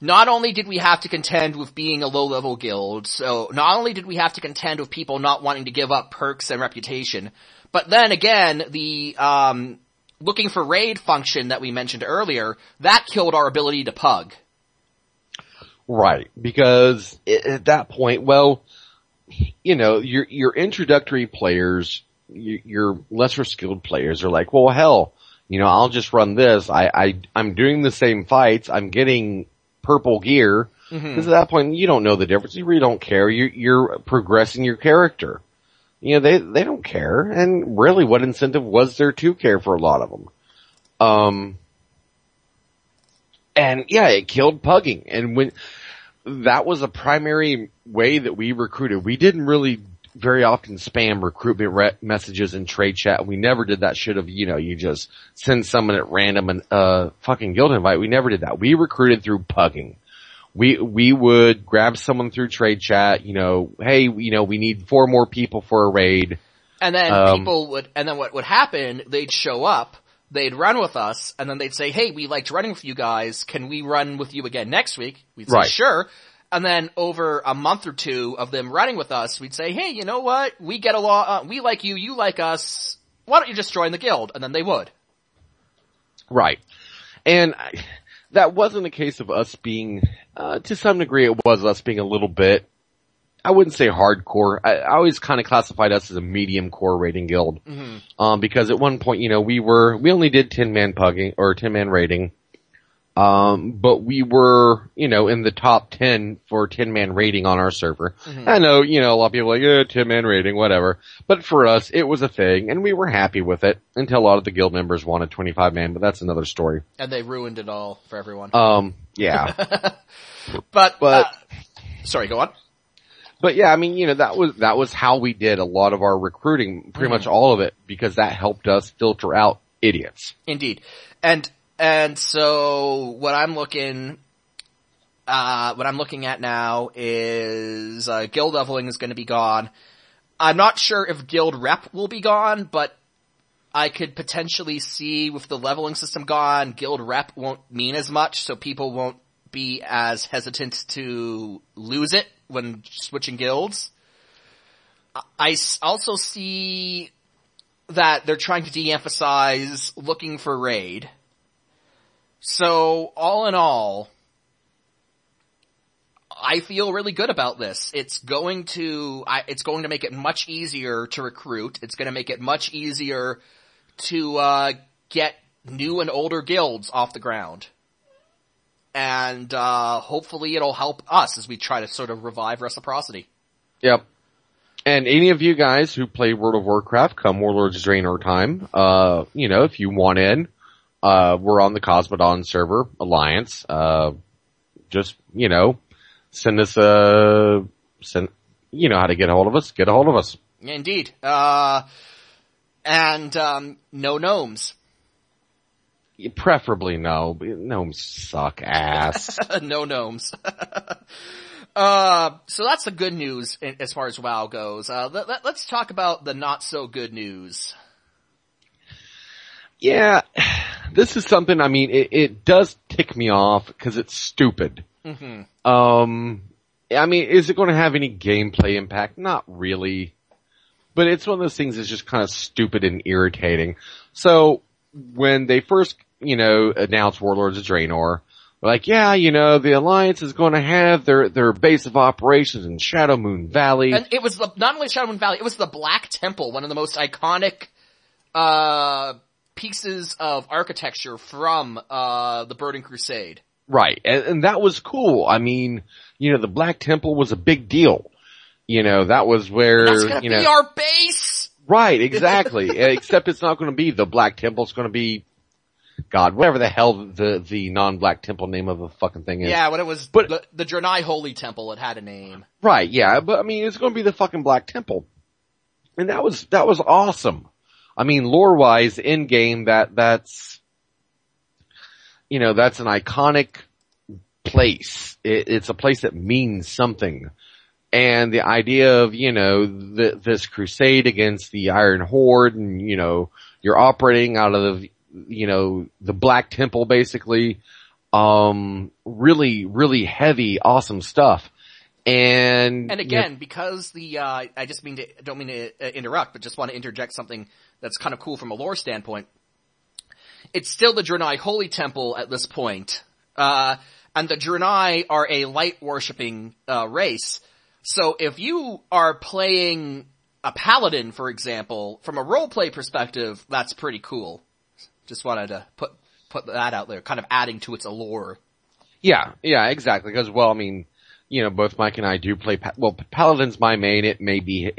not only did we have to contend with being a low level guild, so not only did we have to contend with people not wanting to give up perks and reputation, but then again, the, um, looking for raid function that we mentioned earlier, that killed our ability to pug. Right, because at that point, well, you know, your your introductory players, your, your lesser skilled players are like, well, hell, you know, I'll just run this. I, I I'm doing the same fights. I'm getting purple gear. Because at that point, you don't know the difference. You really don't care. You're you're progressing your character. You know, they they don't care. And really, what incentive was there to care for a lot of them? Um, and yeah, it killed pugging. And when that was a primary way that we recruited, we didn't really very often spam recruitment re- messages in trade chat. We never did that shit of, you know, you just send someone at random and, uh, fucking guild invite. We never did that. We recruited through pugging. We, we would grab someone through trade chat, you know, hey, you know, we need four more people for a raid. And then Um, people would, and then what would happen, they'd show up, they'd run with us, and then they'd say, hey, we liked running with you guys, can we run with you again next week? We'd say, Right. sure. And then over a month or two of them running with us, we'd say, hey, you know what? We get along, uh, we like you, you like us, why don't you just join the guild? And then they would. Right. And I, that wasn't a case of us being, uh, to some degree it was us being a little bit, I wouldn't say hardcore. I, I always kind of classified us as a medium core raiding guild. Um, because at one point, you know, we were, we only did 10 man pugging, or 10 man raiding. Um, but we were, you know, in the top 10 for 10 man raiding on our server. I know, you know, a lot of people are like, yeah, 10 man raiding, whatever. But for us, it was a thing and we were happy with it until a lot of the guild members wanted 25 man, but that's another story. And they ruined it all for everyone. Um, yeah. but, but- uh, sorry, go on. But yeah, I mean, you know, that was, that was how we did a lot of our recruiting, pretty much all of it, because that helped us filter out idiots. Indeed. And, and so what I'm looking, uh, what I'm looking at now is, uh, guild leveling is gonna be gone. I'm not sure if guild rep will be gone, but I could potentially see with the leveling system gone, guild rep won't mean as much, so people won't be as hesitant to lose it when switching guilds. I also see that they're trying to de-emphasize looking for raid. So, all in all, I feel really good about this. It's going to, I, it's going to make it much easier to recruit. It's going to make it much easier to, uh, get new and older guilds off the ground. And, uh, hopefully it'll help us as we try to sort of revive reciprocity. Yep. And any of you guys who play World of Warcraft, come Warlords Draenor time, uh, you know, if you want in, uh, we're on the Khaz Modan server, Alliance, uh, just, you know, send us a, send, you know how to get a hold of us, get a hold of us. Indeed. Uh, and, um, no gnomes. Preferably no, gnomes suck ass. no gnomes. uh, so that's the good news as far as WoW goes. Uh, let, let, let's talk about the not so good news. yeah, this is something, I mean, it, it does tick me off because it's stupid. hmm Um, I mean, is it going to have any gameplay impact? Not really. But it's one of those things that's just kind of stupid and irritating. So, when they first, you know, announce Warlords of Draenor, like, yeah, you know, the Alliance is going to have their, their base of operations in Shadow Moon Valley. And it was the, not only Shadow Moon Valley, it was the Black Temple, one of the most iconic, uh, pieces of architecture from, uh, the Burning Crusade. Right. And, and that was cool. I mean, you know, the Black Temple was a big deal. You know, that was where, That's gonna you be our base! Right, exactly. Except it's not going to be the Black Temple. It's going to be, God, whatever the hell the the non-Black Temple name of the fucking thing is. Yeah, when it was But- the, the Draenei Holy Temple, it had a name. Right. Yeah, but I mean, it's going to be the fucking Black Temple, and that was that was awesome. I mean, lore-wise, in game, that that's, you know, that's an iconic place. It, it's a place that means something. And the idea of, you know, th- this crusade against the Iron Horde and, you know, you're operating out of the, you know, the Black Temple basically, um, really, really heavy, awesome stuff. And, And you know, again, because the uh, I just mean to don't mean to uh, interrupt, but just want to interject something that's kind of cool from a lore standpoint. It's still the Draenei Holy Temple at this point, uh, and the Draenei are a light worshipping uh, race. So if you are playing a paladin, for example, from a roleplay perspective, that's pretty cool. Just wanted to put put that out there, kind of adding to its allure. Yeah, yeah, exactly. Because well, I mean, you know, both Mike and I do play. Pa- well, Paladin's my main. It may be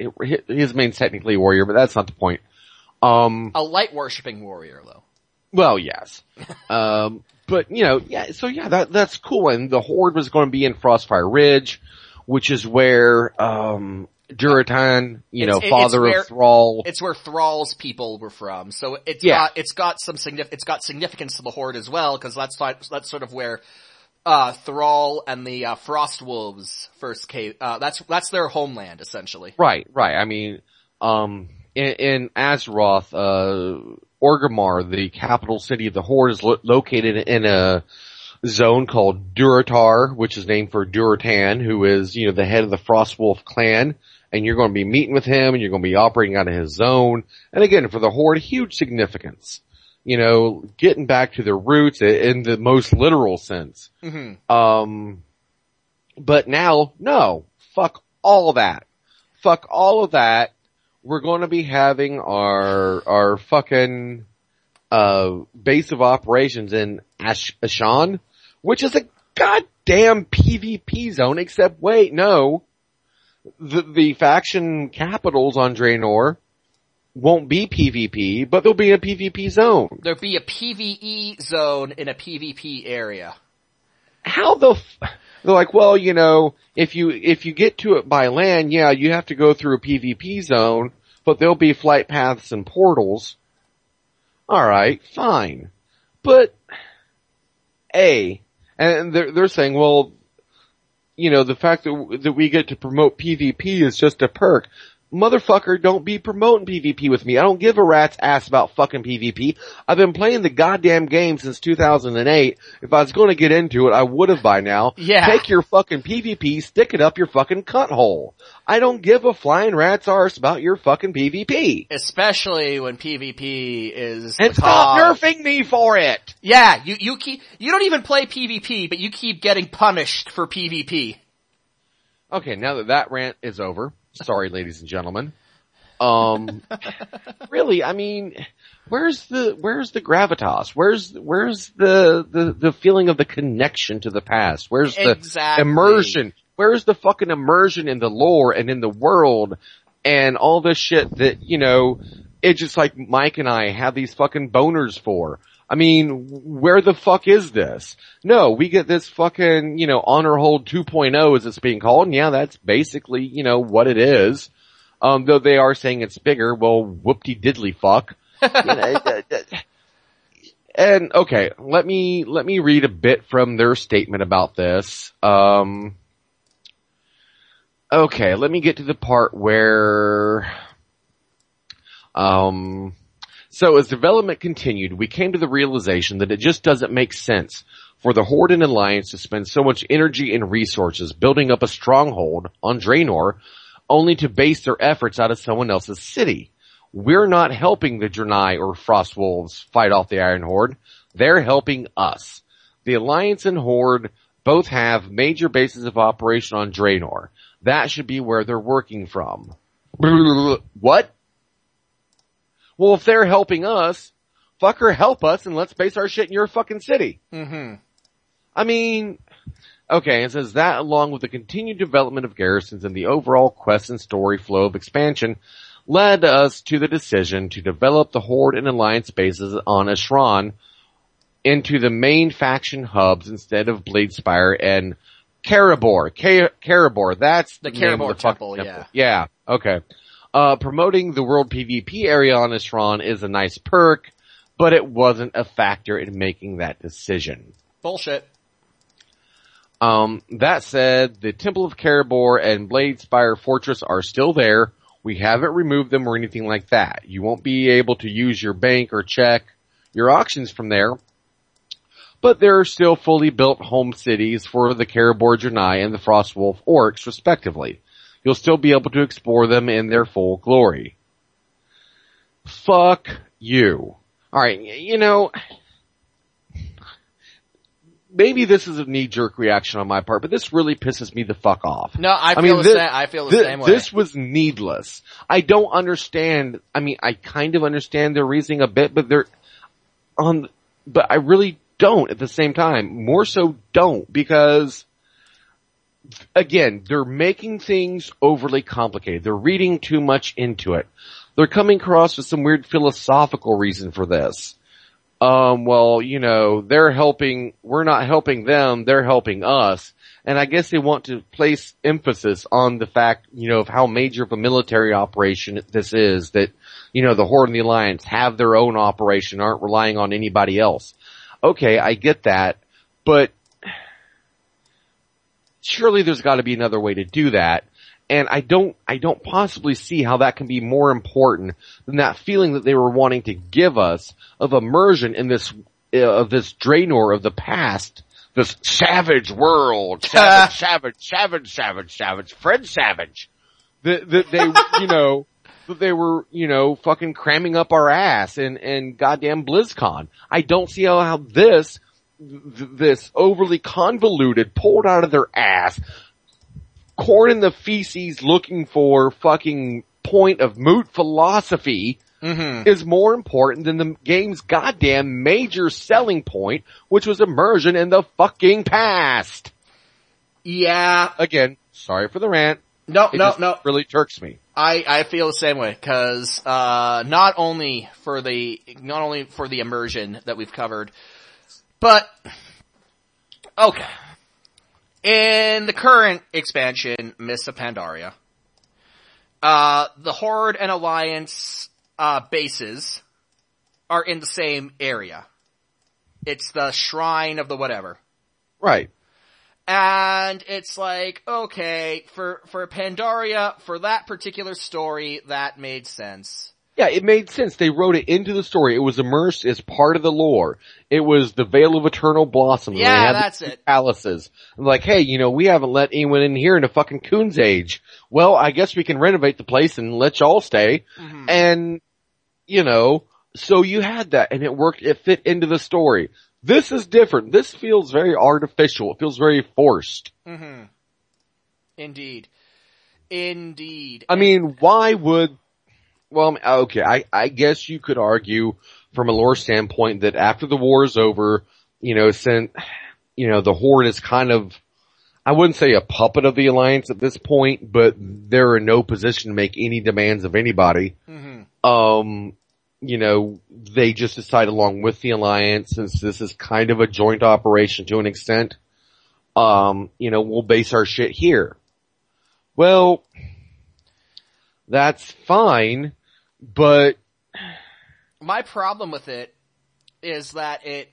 his main's technically warrior, but that's not the point. Um, A light worshipping warrior, though. well, yes, um, but you know, yeah. So yeah, that that's cool. And the horde was going to be in Frostfire Ridge, which is where um, Durotan, you It's- know, it- father where- of Thrall. It's where Thrall's people were from, so it's Yeah. got it's got some signif- it's got significance to the Horde as well because that's that's sort of where uh Thrall and the uh, Frost Wolves first came. Uh, that's that's their homeland essentially. Right, right. I mean, um, in, in Azeroth, uh, Orgrimmar, the capital city of the Horde, is lo- located in a zone called Durotar, which is named for Durotan, who is, you know, the head of the Frostwolf clan. And you're going to be meeting with him, and you're going to be operating out of his zone. And again, for the Horde, huge significance. You know, getting back to their roots in the most literal sense. hmm Um, but now, no, fuck all of that. Fuck all of that. We're going to be having our, our fucking, uh, base of operations in Ash- Ashran, which is a goddamn PvP zone, except wait, no. The, the faction capitals on Draenor won't be PvP, but there'll be a PvP zone. There'll be a PVE zone in a PvP area. how the f- they're like, well, you know, if you if you get to it by land, yeah, you have to go through a PvP zone, but there'll be flight paths and portals. All right, fine, but a and they're they're saying, well, you know, the fact that that we get to promote PvP is just a perk. Motherfucker, don't be promoting PvP with me. I don't give a rat's ass about fucking PvP. I've been playing the goddamn game since 2008. If I was going to get into it, I would have by now. Yeah. Take your fucking PvP, stick it up your fucking cunt hole. I don't give a flying rat's arse about your fucking PvP. Especially when PvP is And stop nerfing me for it! Yeah, you you keep you don't even play PvP, but you keep getting punished for PvP. Okay, now that that rant is over, sorry ladies and gentlemen. Um, really, I mean, where's the, where's the gravitas? Where's, where's the, the, the feeling of the connection to the past? Where's the Exactly. immersion? Where's the fucking immersion in the lore and in the world and all this shit that, you know, it's just like Mike and I have these fucking boners for. I mean, where the fuck is this? No, we get this fucking, you know, honor hold 2.0 as it's being called, and yeah, that's basically, you know, what it is. Um, though they are saying it's bigger, well, fuck. You know, uh, uh, and okay, let me, let me read a bit from their statement about this. Um, okay, let me get to the part where, um, so as development continued, we came to the realization that it just doesn't make sense for the Horde and Alliance to spend so much energy and resources building up a stronghold on Draenor only to base their efforts out of someone else's city. We're not helping the Draenei or Frostwolves fight off the Iron Horde. They're helping us. The Alliance and Horde both have major bases of operation on Draenor. That should be where they're working from. What? Well, if they're helping us, fucker help us and let's base our shit in your fucking city. hmm I mean, okay, it says that along with the continued development of garrisons and the overall quest and story flow of expansion led us to the decision to develop the Horde and Alliance bases on Ashran into the main faction hubs instead of Bladespire and Karabor. Karabor, that's The of Karabor fucking temple, yeah. Yeah, okay. Uh, promoting the world PvP area on Ashran is a nice perk, but it wasn't a factor in making that decision. Bullshit. Um, that said, the Temple of Karabor and Bladespire Fortress are still there. We haven't removed them or anything like that. You won't be able to use your bank or check your auctions from there. But there are still fully built home cities for the Karabor Draenei and the Frostwolf Orcs respectively. You'll still be able to explore them in their full glory. Fuck you. Alright, you know, maybe this is a knee jerk reaction on my part, but this really pisses me the fuck off. No, I feel mean, the this- same. I feel the Thi- same way. This was needless. I don't understand. I mean, I kind of understand their reasoning a bit, but they're on, but I really don't at the same time. More so don't because again, they're making things overly complicated. They're reading too much into it. They're coming across with some weird philosophical reason for this. Um, well, you know, they're helping, we're not helping them, they're helping us. And I guess they want to place emphasis on the fact, you know, of how major of a military operation this is, that, you know, the Horde and the Alliance have their own operation, aren't relying on anybody else. Okay, I get that, but surely there's gotta be another way to do that. And I don't, I don't possibly see how that can be more important than that feeling that they were wanting to give us of immersion in this, uh, of this Draenor of the past, this savage world, savage, savage, savage, savage, savage, Fred Savage. That, that they, you know, that they were, you know, fucking cramming up our ass and, and goddamn BlizzCon. I don't see how, how this, th- this overly convoluted, pulled out of their ass, corn in the feces looking for fucking point of moot philosophy mm-hmm. is more important than the game's goddamn major selling point, which was immersion in the fucking past. Yeah. Again, sorry for the rant. No, It no, no. really jerks me. I, I feel the same way because uh, not only for the not only for the immersion that we've covered, but okay. In the current expansion, Mists of Pandaria, uh, the Horde and Alliance uh, bases are in the same area. It's the Shrine of the whatever. Right. And it's like, okay, for, for Pandaria, for that particular story, that made sense. Yeah, it made sense. They wrote it into the story. It was immersed as part of the lore. It was the Vale of Eternal Blossom. Yeah, that's it. Palaces. And like, hey, you know, we haven't let anyone in here in a fucking coon's age. Well, I guess we can renovate the place and let y'all stay. Mm-hmm. And, you know, so you had that and it worked, it fit into the story. This is different. This feels very artificial. It feels very forced. Mm-hmm. Indeed. Indeed. I mean, why would, well, okay, I, I guess you could argue from a lore standpoint that after the war is over, you know, since, you know, the Horde is kind of, I wouldn't say a puppet of the Alliance at this point, but they're in no position to make any demands of anybody. Mm-hmm. Um, you know, they just decide along with the Alliance, since this is kind of a joint operation to an extent, um, you know, we'll base our shit here. Well, that's fine, but my problem with it is that it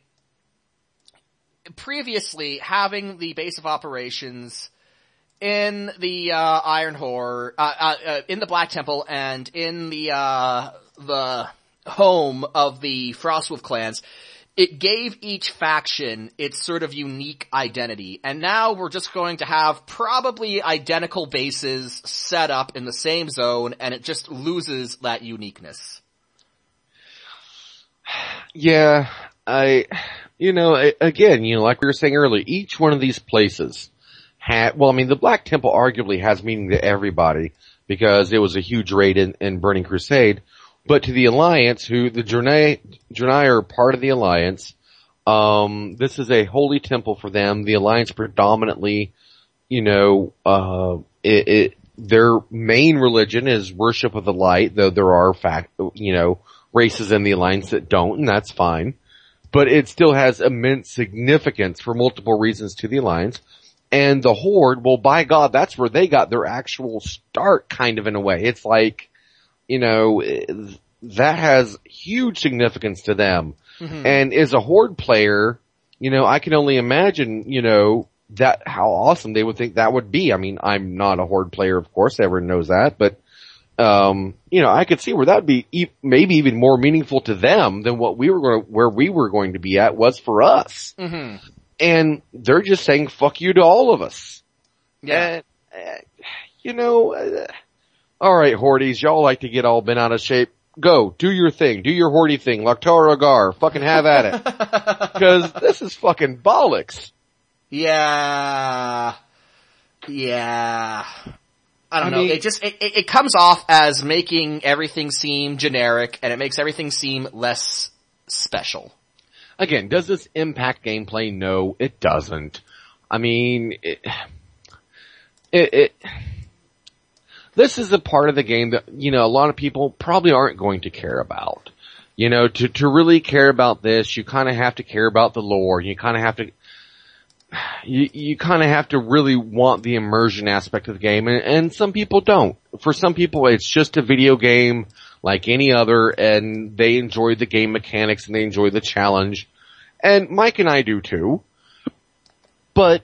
previously having the base of operations in the uh, Iron Horde, uh, uh, uh, in the Black Temple, and in the uh, the home of the Frostwolf clans, it gave each faction its sort of unique identity. And now we're just going to have probably identical bases set up in the same zone, and it just loses that uniqueness. yeah, I, you know, again, you know, like we were saying earlier, each one of these places had, well, I mean, the Black Temple arguably has meaning to everybody because it was a huge raid in, in Burning Crusade, but to the Alliance, who the Draenei, are part of the Alliance, um, this is a holy temple for them. The Alliance predominantly, you know, uh, it, it, their main religion is worship of the light, though there are fact, you know, races in the Alliance that don't, and that's fine. But it still has immense significance for multiple reasons to the Alliance. And the Horde, well by God, that's where they got their actual start kind of in a way. It's like, you know, that has huge significance to them. Mhm. And as a horde player, you know, I can only imagine, you know, that how awesome they would think that would be. I mean, I'm not a horde player, of course, everyone knows that, but um, you know, I could see where that would be e- maybe even more meaningful to them than what we were going to, where we were going to be at was for us. Mhm. And they're just saying fuck you to all of us. Yeah. And, uh, you know, uh, all right, Hordes, y'all like to get all bent out of shape. Go, do your thing, do your Hordy thing, Lok'tar Ogar, fucking have at it. Cause this is fucking bollocks. Yeah. Yeah. I don't I know. mean- it just, it, it, it comes off as making everything seem generic and it makes everything seem less special. Again, does this impact gameplay? No, it doesn't. I mean, it, it, it this is a part of the game that, you know, a lot of people probably aren't going to care about. You know, to, to really care about this, you kind of have to care about the lore. You kind of have to, you, you kind of have to really want the immersion aspect of the game and, and some people don't. For some people it's just a video game like any other and they enjoy the game mechanics and they enjoy the challenge. And Mike and I do too. But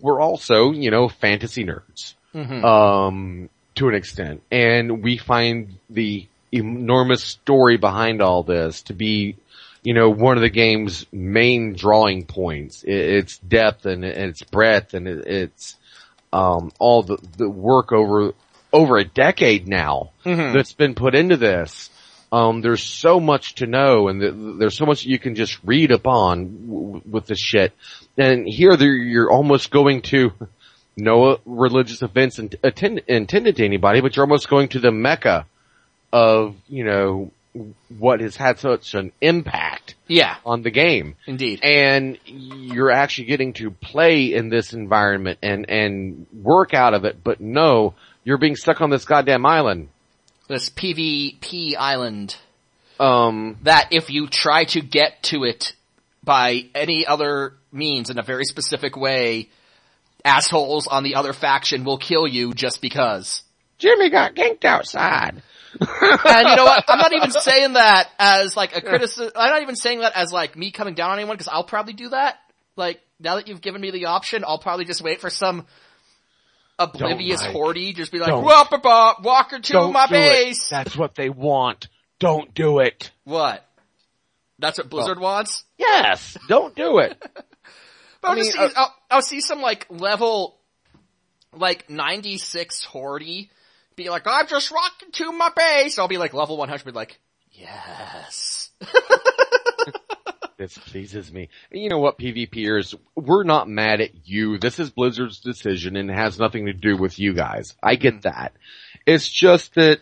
we're also, you know, fantasy nerds. Mhm. Um, to an extent. And we find the enormous story behind all this to be, you know, one of the game's main drawing points. Its depth and its breadth and its, um, all the, the work over, over a decade now Mhm. that's been put into this. Um, there's so much to know and th- there's so much you can just read upon w- with this shit. And here you're almost going to no religious events in- attend- intended to anybody, but you're almost going to the mecca of, you know, what has had such an impact Yeah, on the game. indeed. And you're actually getting to play in this environment and, and work out of it, but no, you're being stuck on this goddamn island. This PvP island Um, that if you try to get to it by any other means in a very specific way, assholes on the other faction will kill you just because. Jimmy got ganked outside. And you know what? I'm not even saying that as like a criticism. I'm not even saying that as like me coming down on anyone because I'll probably do that. Like now that you've given me the option, I'll probably just wait for some oblivious Mike. hordie just be like, Don't. "Whoop, bop, bop, walk her to Don't my do it. base." That's what they want. Don't do it. What? That's what Blizzard wants. Yes, don't do it. But I'll I just mean, see, uh, I'll, I'll see some like level, like 96 hordie be like, I'm just rocking to my base. I'll be like level 100, be like, yes. This pleases me. You know what, PvPers? We're not mad at you. This is Blizzard's decision and it has nothing to do with you guys. I get mm-hmm. that. It's just that,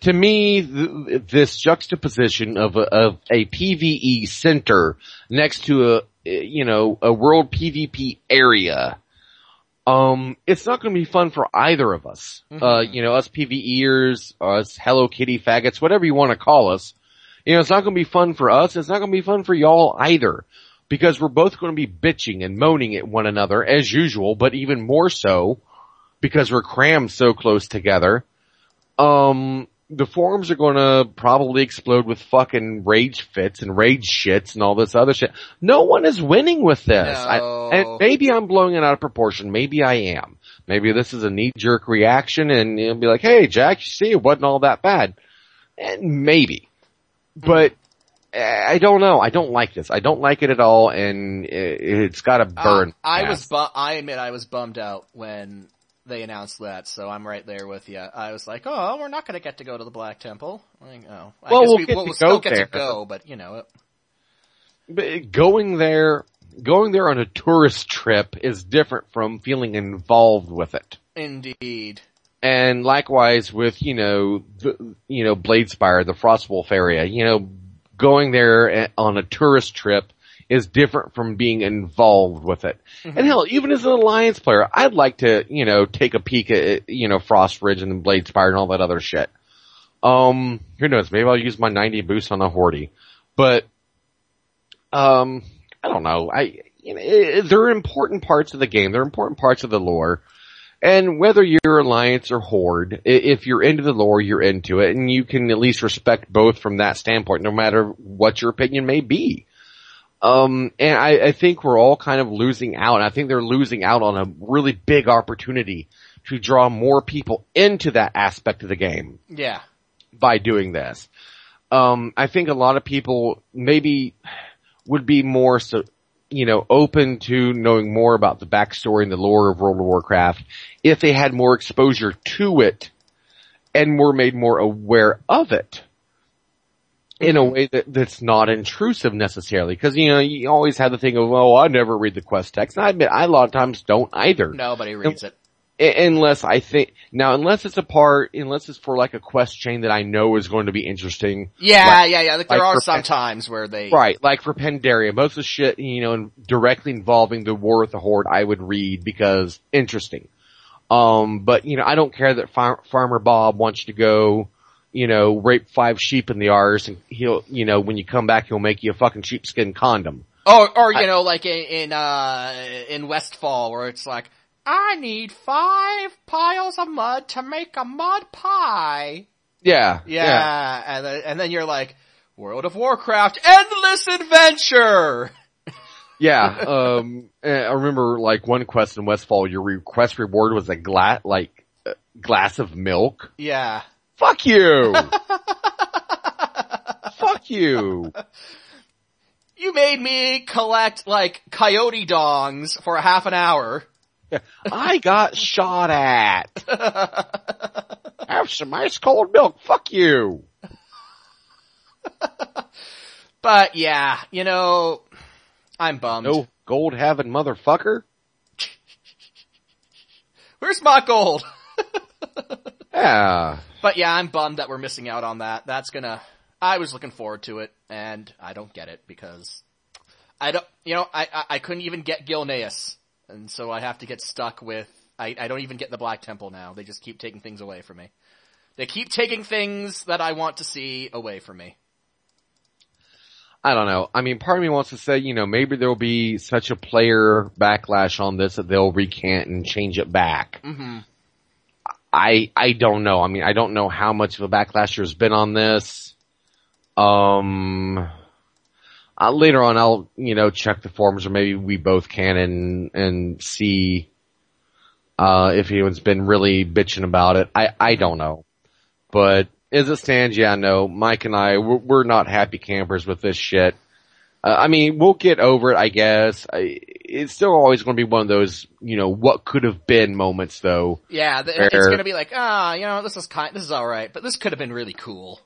to me, th- this juxtaposition of a, of a PvE center next to a, you know, a world PvP area, um, it's not going to be fun for either of us. Uh, you know, us PvEers, us Hello Kitty faggots, whatever you want to call us. You know, it's not going to be fun for us. It's not going to be fun for y'all either. Because we're both going to be bitching and moaning at one another as usual, but even more so because we're crammed so close together. Um, the forums are going to probably explode with fucking rage fits and rage shits and all this other shit. No one is winning with this. I, No. and maybe I'm blowing it out of proportion. Maybe I am. Maybe this is a knee jerk reaction and you'll be like, hey Jack, you see it wasn't all that bad. And maybe. But I don't know. I don't like this. I don't like it at all and it- it's gotta burn. Uh, I was, bu- I admit I was bummed out when they announced that, so I'm right there with you. I was like, oh, we're not gonna get to go to the Black Temple. Like, oh. I Well, guess we'll we, get we'll to still go get there. to go, but you know, it, But going there, going there on a tourist trip is different from feeling involved with it. indeed. And likewise with, you know, the, you know, Bladespire, the Frostwolf area, you know, going there eh, on a tourist trip is different from being involved with it. And hell, even as an Alliance player, I'd like to, you know, take a peek at, you know, Frost Ridge and Bladespire and all that other shit. Um, who knows, maybe I'll use my 90 boost on a Hordy. But, um, I don't know, I, you know, it, there are important parts of the game, They're important parts of the lore, And whether you're Alliance or Horde, if you're into the lore, you're into it, and you can at least respect both from that standpoint, no matter what your opinion may be. Um, and I, I think we're all kind of losing out, and I think they're losing out on a really big opportunity to draw more people into that aspect of the game Yeah. by doing this. Um, I think a lot of people maybe would be more so, you know, open to knowing more about the backstory and the lore of World of Warcraft if they had more exposure to it and were made more aware of it in a way that, that's not intrusive necessarily. Cause you know, you always have the thing of, oh, I never read the quest text. And I admit, I a lot of times don't either. Nobody reads it. Unless I think, now unless it's a part, unless it's for like a quest chain that I know is going to be interesting. Yeah, Like- yeah, yeah. Like, there like are some times where they. Right, like for Pandaria, most of the shit, you know, directly involving the war with the Horde I would read because interesting. Um, but you know, I don't care that Far- Farmer Bob wants you to go, you know, rape five sheep in the arse and he'll, you know, when you come back he'll make you a fucking sheepskin condom. Or, or you know, like in, in uh in Westfall, where it's like, I need five piles of mud to make a mud pie. Yeah, Yeah, and then and then you're like, World of Warcraft, endless adventure. Yeah, um, eh, I remember like one quest in Westfall, your request reward was a glass, like, uh, glass of milk. Yeah. Fuck you! Fuck you! You made me collect like coyote dongs for a half an hour. I got shot at. Have some ice cold milk. Fuck you. But yeah, you know, I'm bummed. No gold having motherfucker. Where's my gold? Yeah. But yeah, I'm bummed that we're missing out on that. That's gonna, I was looking forward to it, and I don't get it because I don't, you know, I, I, I couldn't even get Gilneas, and so I have to get stuck with, I, I don't even get the Black Temple now. They just keep taking things away from me. They keep taking things that I want to see away from me. I don't know. I mean, part of me wants to say, you know, maybe there'll be such a player backlash on this that they'll recant and change it back. hmm I, I don't know. I mean, I don't know how much of a backlash there's been on this. Um, uh, later on I'll, you know, check the forums or maybe we both can and, and see, uh, if anyone's been really bitching about it. I, I don't know. But as it stands, yeah, no, Mike and I, we're, we're not happy campers with this shit. Uh, I mean, we'll get over it, I guess. I, it's still always going to be one of those, you know, what could have been moments though. Yeah, th- it's gonna be like, ah, you know, this is kind, this is alright, but this could have been really cool.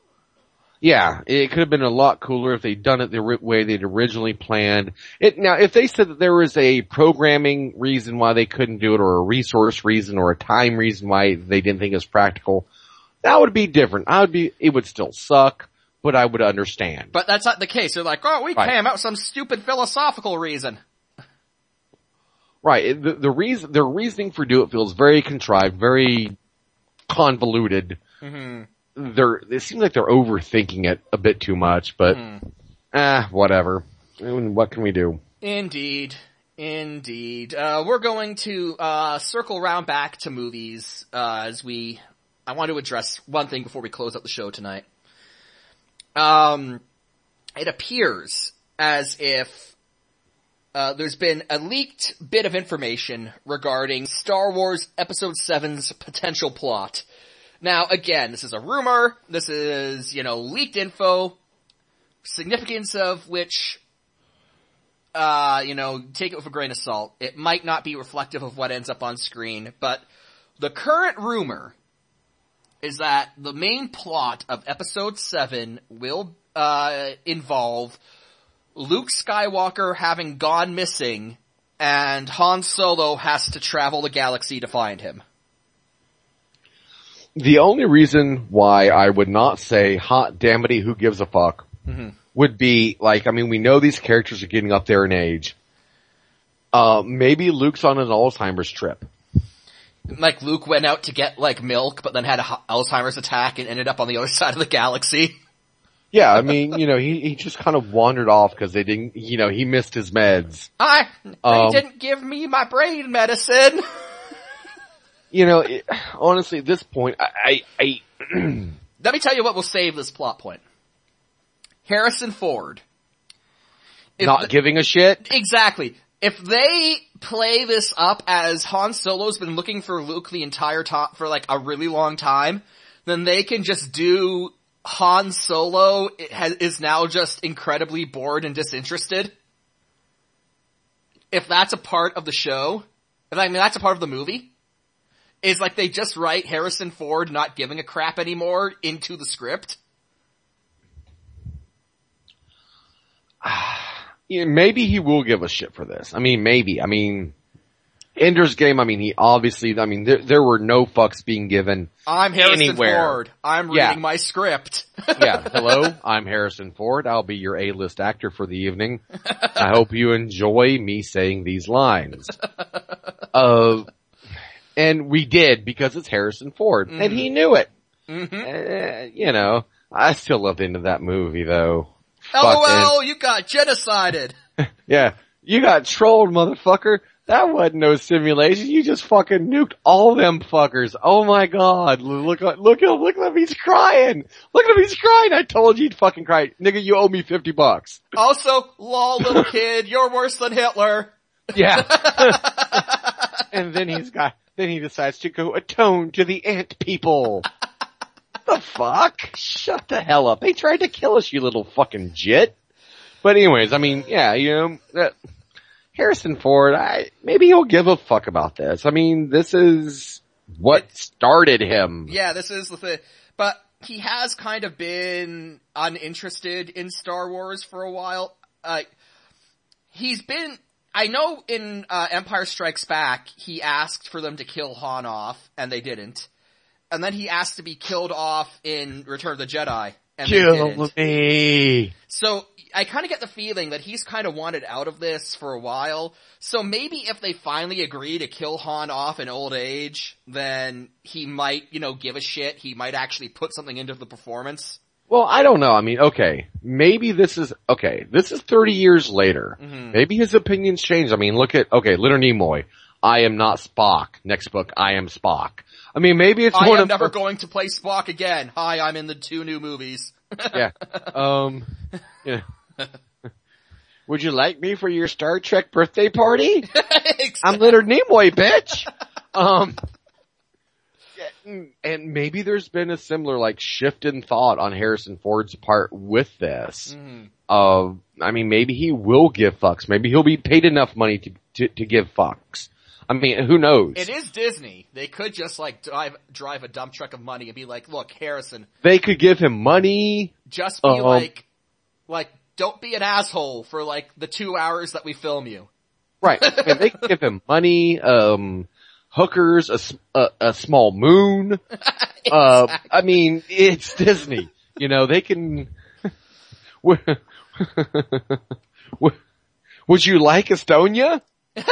Yeah, it could have been a lot cooler if they'd done it the way they'd originally planned. It now, if they said that there was a programming reason why they couldn't do it, or a resource reason, or a time reason why they didn't think it was practical, that would be different. I would be, it would still suck, but I would understand. But that's not the case. They're like, oh, we Right. came out with some stupid philosophical reason. Right. The, the reason, their reasoning for do it feels very contrived, very convoluted. hmm They're, it seems like they're overthinking it a bit too much, but, Hmm. ah, whatever. What can we do? Indeed. Indeed. Uh, we're going to, uh, circle round back to movies, uh, as we, I want to address one thing before we close out the show tonight. Um, it appears as if, uh, there's been a leaked bit of information regarding Star Wars Episode 7's potential plot. Now, again, this is a rumor, this is, you know, leaked info, significance of which uh, you know, take it with a grain of salt. It might not be reflective of what ends up on screen, but the current rumor is that the main plot of episode 7 will, uh, involve Luke Skywalker having gone missing and Han Solo has to travel the galaxy to find him. The only reason why I would not say hot dammity who gives a fuck Mhm. would be like, I mean, we know these characters are getting up there in age. Uh, maybe Luke's on an Alzheimer's trip. Like Luke went out to get like milk, but then had a Alzheimer's attack and ended up on the other side of the galaxy. Yeah, I mean, you know, he, he just kind of wandered off because they didn't, you know, he missed his meds. I, they Um, didn't give me my brain medicine. you know, it, honestly, at this point, I, I, I Let me tell you what will save this plot point. Harrison Ford. If not the- giving a shit. Exactly. If they play this up as Han Solo's been looking for Luke the entire time, for like a really long time, then they can just do Han Solo it has, is now just incredibly bored and disinterested. If that's a part of the show, I mean that's a part of the movie, is like they just write Harrison Ford not giving a crap anymore into the script. Yeah, maybe he will give a shit for this. I mean, maybe. I mean, Ender's Game. I mean, he obviously. I mean, there there were no fucks being given. I'm Harrison Anywhere. Ford. I'm Yeah. reading my script. Yeah. Hello, I'm Harrison Ford. I'll be your A-list actor for the evening. I hope you enjoy me saying these lines. Uh, and we did because it's Harrison Ford, and he knew it. Mhm. Uh, you know, I still love the end of that movie though. Oh, LOL, you got genocided. Yeah. You got trolled, motherfucker. That wasn't no simulation. You just fucking nuked all them fuckers. Oh my god. Look, look, look, look at him. He's crying. Look at him. He's crying. I told you he'd fucking cry. Nigga, you owe me 50 bucks. Also, lol, little kid, you're worse than Hitler. Yeah. and then he's got, then he decides to go atone to the ant people. The fuck? Shut the hell up. They tried to kill us, you little fucking jit. But anyways, I mean, yeah, you know, that, Harrison Ford, I, maybe he'll give a fuck about this. I mean, this is what started him. Yeah, this is the thing. But he has kind of been uninterested in Star Wars for a while. Uh, he's been, I know in uh, Empire Strikes Back, he asked for them to kill Han off, and they didn't. And then he asked to be killed off in Return of the Jedi, and Kill me. So I kind of get the feeling that he's kind of wanted out of this for a while. So maybe if they finally agree to kill Han off in old age, then he might, you know, give a shit. He might actually put something into the performance. Well, I don't know. I mean, okay, maybe this is, okay, this is 30 years later. Mhm. Maybe his opinions changed. I mean, look at, okay, Leonard Nimoy. I am not Spock. Next book, I am Spock. I mean, maybe it's I one am of never going to play Spock again. Hi, I'm in the two new movies. yeah. Um, yeah. Would you like me for your Star Trek birthday party? I'm Leonard Nimoy, bitch. Um, mm, and maybe there's been a similar like shift in thought on Harrison Ford's part with this. Mhm. Uh, I mean, maybe he will give fucks. Maybe he'll be paid enough money to to, to give fucks. I mean, who knows? It is Disney. They could just like drive drive a dump truck of money and be like, "Look, Harrison, They could give him money. just be Um, like, like, don't be an asshole for like the two hours that we film you." Right. they could give him money, um, hookers, a small moon. Uh, I mean, it's Disney. You know, they can, would you like Estonia? You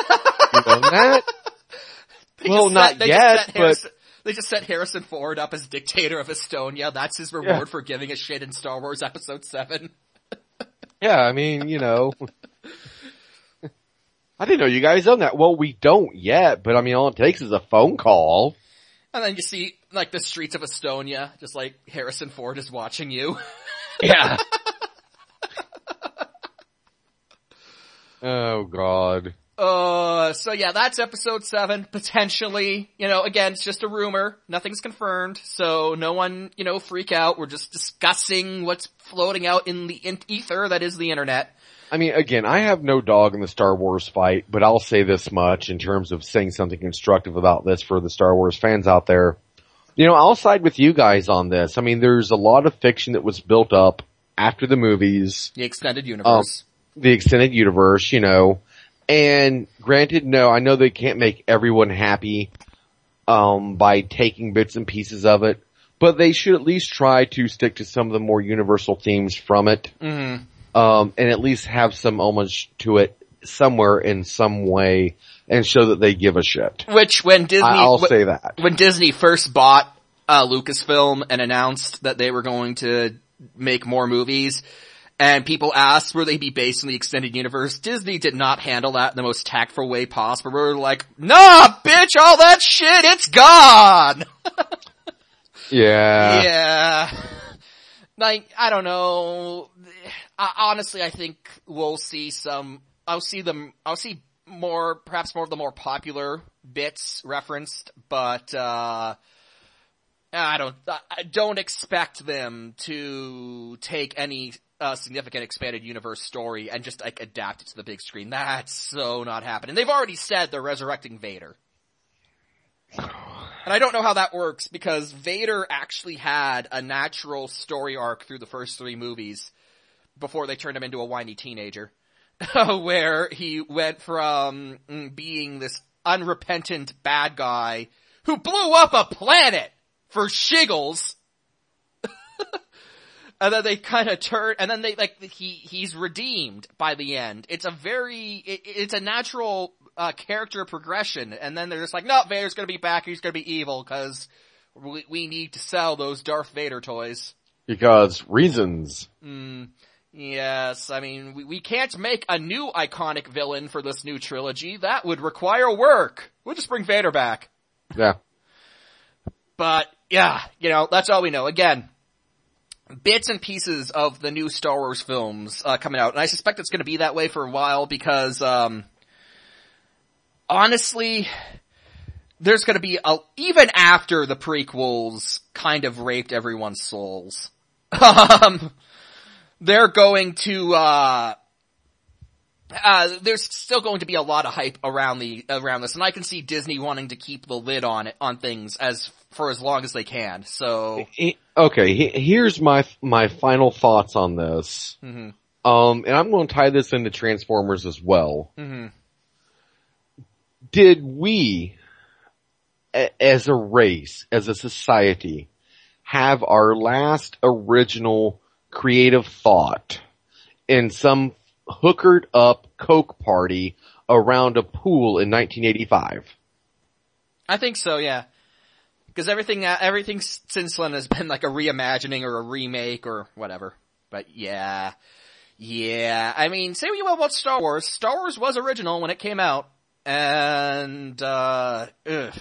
know that? Well, not set- yet, but- Harrison, they just set Harrison Ford up as dictator of Estonia. That's his reward for giving a shit in Star Wars Episode Seven. Yeah, I mean, you know. I didn't know you guys own that. Well, we don't yet, but I mean, all it takes is a phone call. And then you see like the streets of Estonia, just like Harrison Ford is watching you. Yeah. oh God. Uh, so yeah, that's episode seven, potentially. You know, again, it's just a rumor. Nothing's confirmed, so no one, you know, freak out. We're just discussing what's floating out in the in- ether that is the internet. I mean, again, I have no dog in the Star Wars fight, but I'll say this much in terms of saying something constructive about this for the Star Wars fans out there. You know, I'll side with you guys on this. I mean, there's a lot of fiction that was built up after the movies, The extended universe. the extended universe, you know, and granted, no, I know they can't make everyone happy, um, by taking bits and pieces of it, but they should at least try to stick to some of the more universal themes from it hmm um, and at least have some homage to it somewhere in some way and show that they give a shit. Which when Disney, I'll say that. when Disney first bought uh, Lucasfilm and announced that they were going to make more movies, And people asked, will they be based in the extended universe? Disney did not handle that in the most tactful way possible. We are like, nah, bitch, all that shit, it's gone! yeah. Yeah. Like, I don't know. honestly, I think we'll see some, I'll see them, I'll see more, perhaps more of the more popular bits referenced, but, uh, I don't, I don't expect them to take any uh, significant expanded universe story and just like adapt it to the big screen. That's so not happening. They've already said they're resurrecting Vader. And I don't know how that works because Vader actually had a natural story arc through the first three movies before they turned him into a whiny teenager. where he went from being this unrepentant bad guy who blew up a planet for shiggles. And then they kind of turn, and then they like he he's redeemed by the end. It's a very it, it's a natural uh, character progression, and then they're just like, no, Vader's gonna be back. He's gonna be evil because we, we need to sell those Darth Vader toys. Because reasons. Mm, yes, I mean we we can't make a new iconic villain for this new trilogy. That would require work. We'll just bring Vader back. Yeah. But yeah, you know, that's all we know. Again, bits and pieces of the new Star Wars films uh, coming out, and I suspect it's going to be that way for a while because, um, honestly, there's going to be a even after the prequels kind of raped everyone's souls. um, they're going to uh, uh, there's still going to be a lot of hype around the around this, and I can see Disney wanting to keep the lid on it on things as for as long as they can. So okay, here's my my final thoughts on this. Mm-hmm. Um, and I'm going to tie this into Transformers as well. Mm-hmm. Did we, as a race, as a society, have our last original creative thought in some hookered up Coke party around a pool in 1985. I think so, yeah. Because everything, uh, everything since then has been like a reimagining or a remake or whatever. But yeah. Yeah. I mean, say what you will about Star Wars. Star Wars was original when it came out. And, uh, ugh.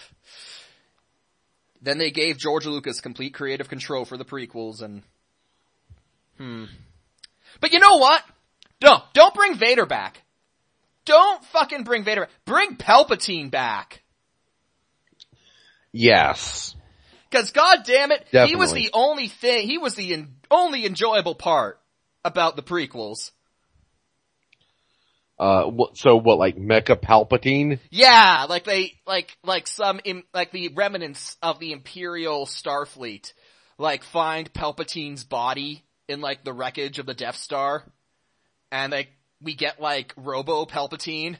Then they gave George Lucas complete creative control for the prequels and, hmm. But you know what? No, don't bring Vader back. Don't fucking bring Vader back. Bring Palpatine back. Yes. Cause god damn it, Definitely. he was the only thing, he was the in, only enjoyable part about the prequels. Uh, so what, like Mecha Palpatine? Yeah, like they, like, like some, Im, like the remnants of the Imperial Starfleet, like find Palpatine's body in like the wreckage of the Death Star and like we get like Robo Palpatine,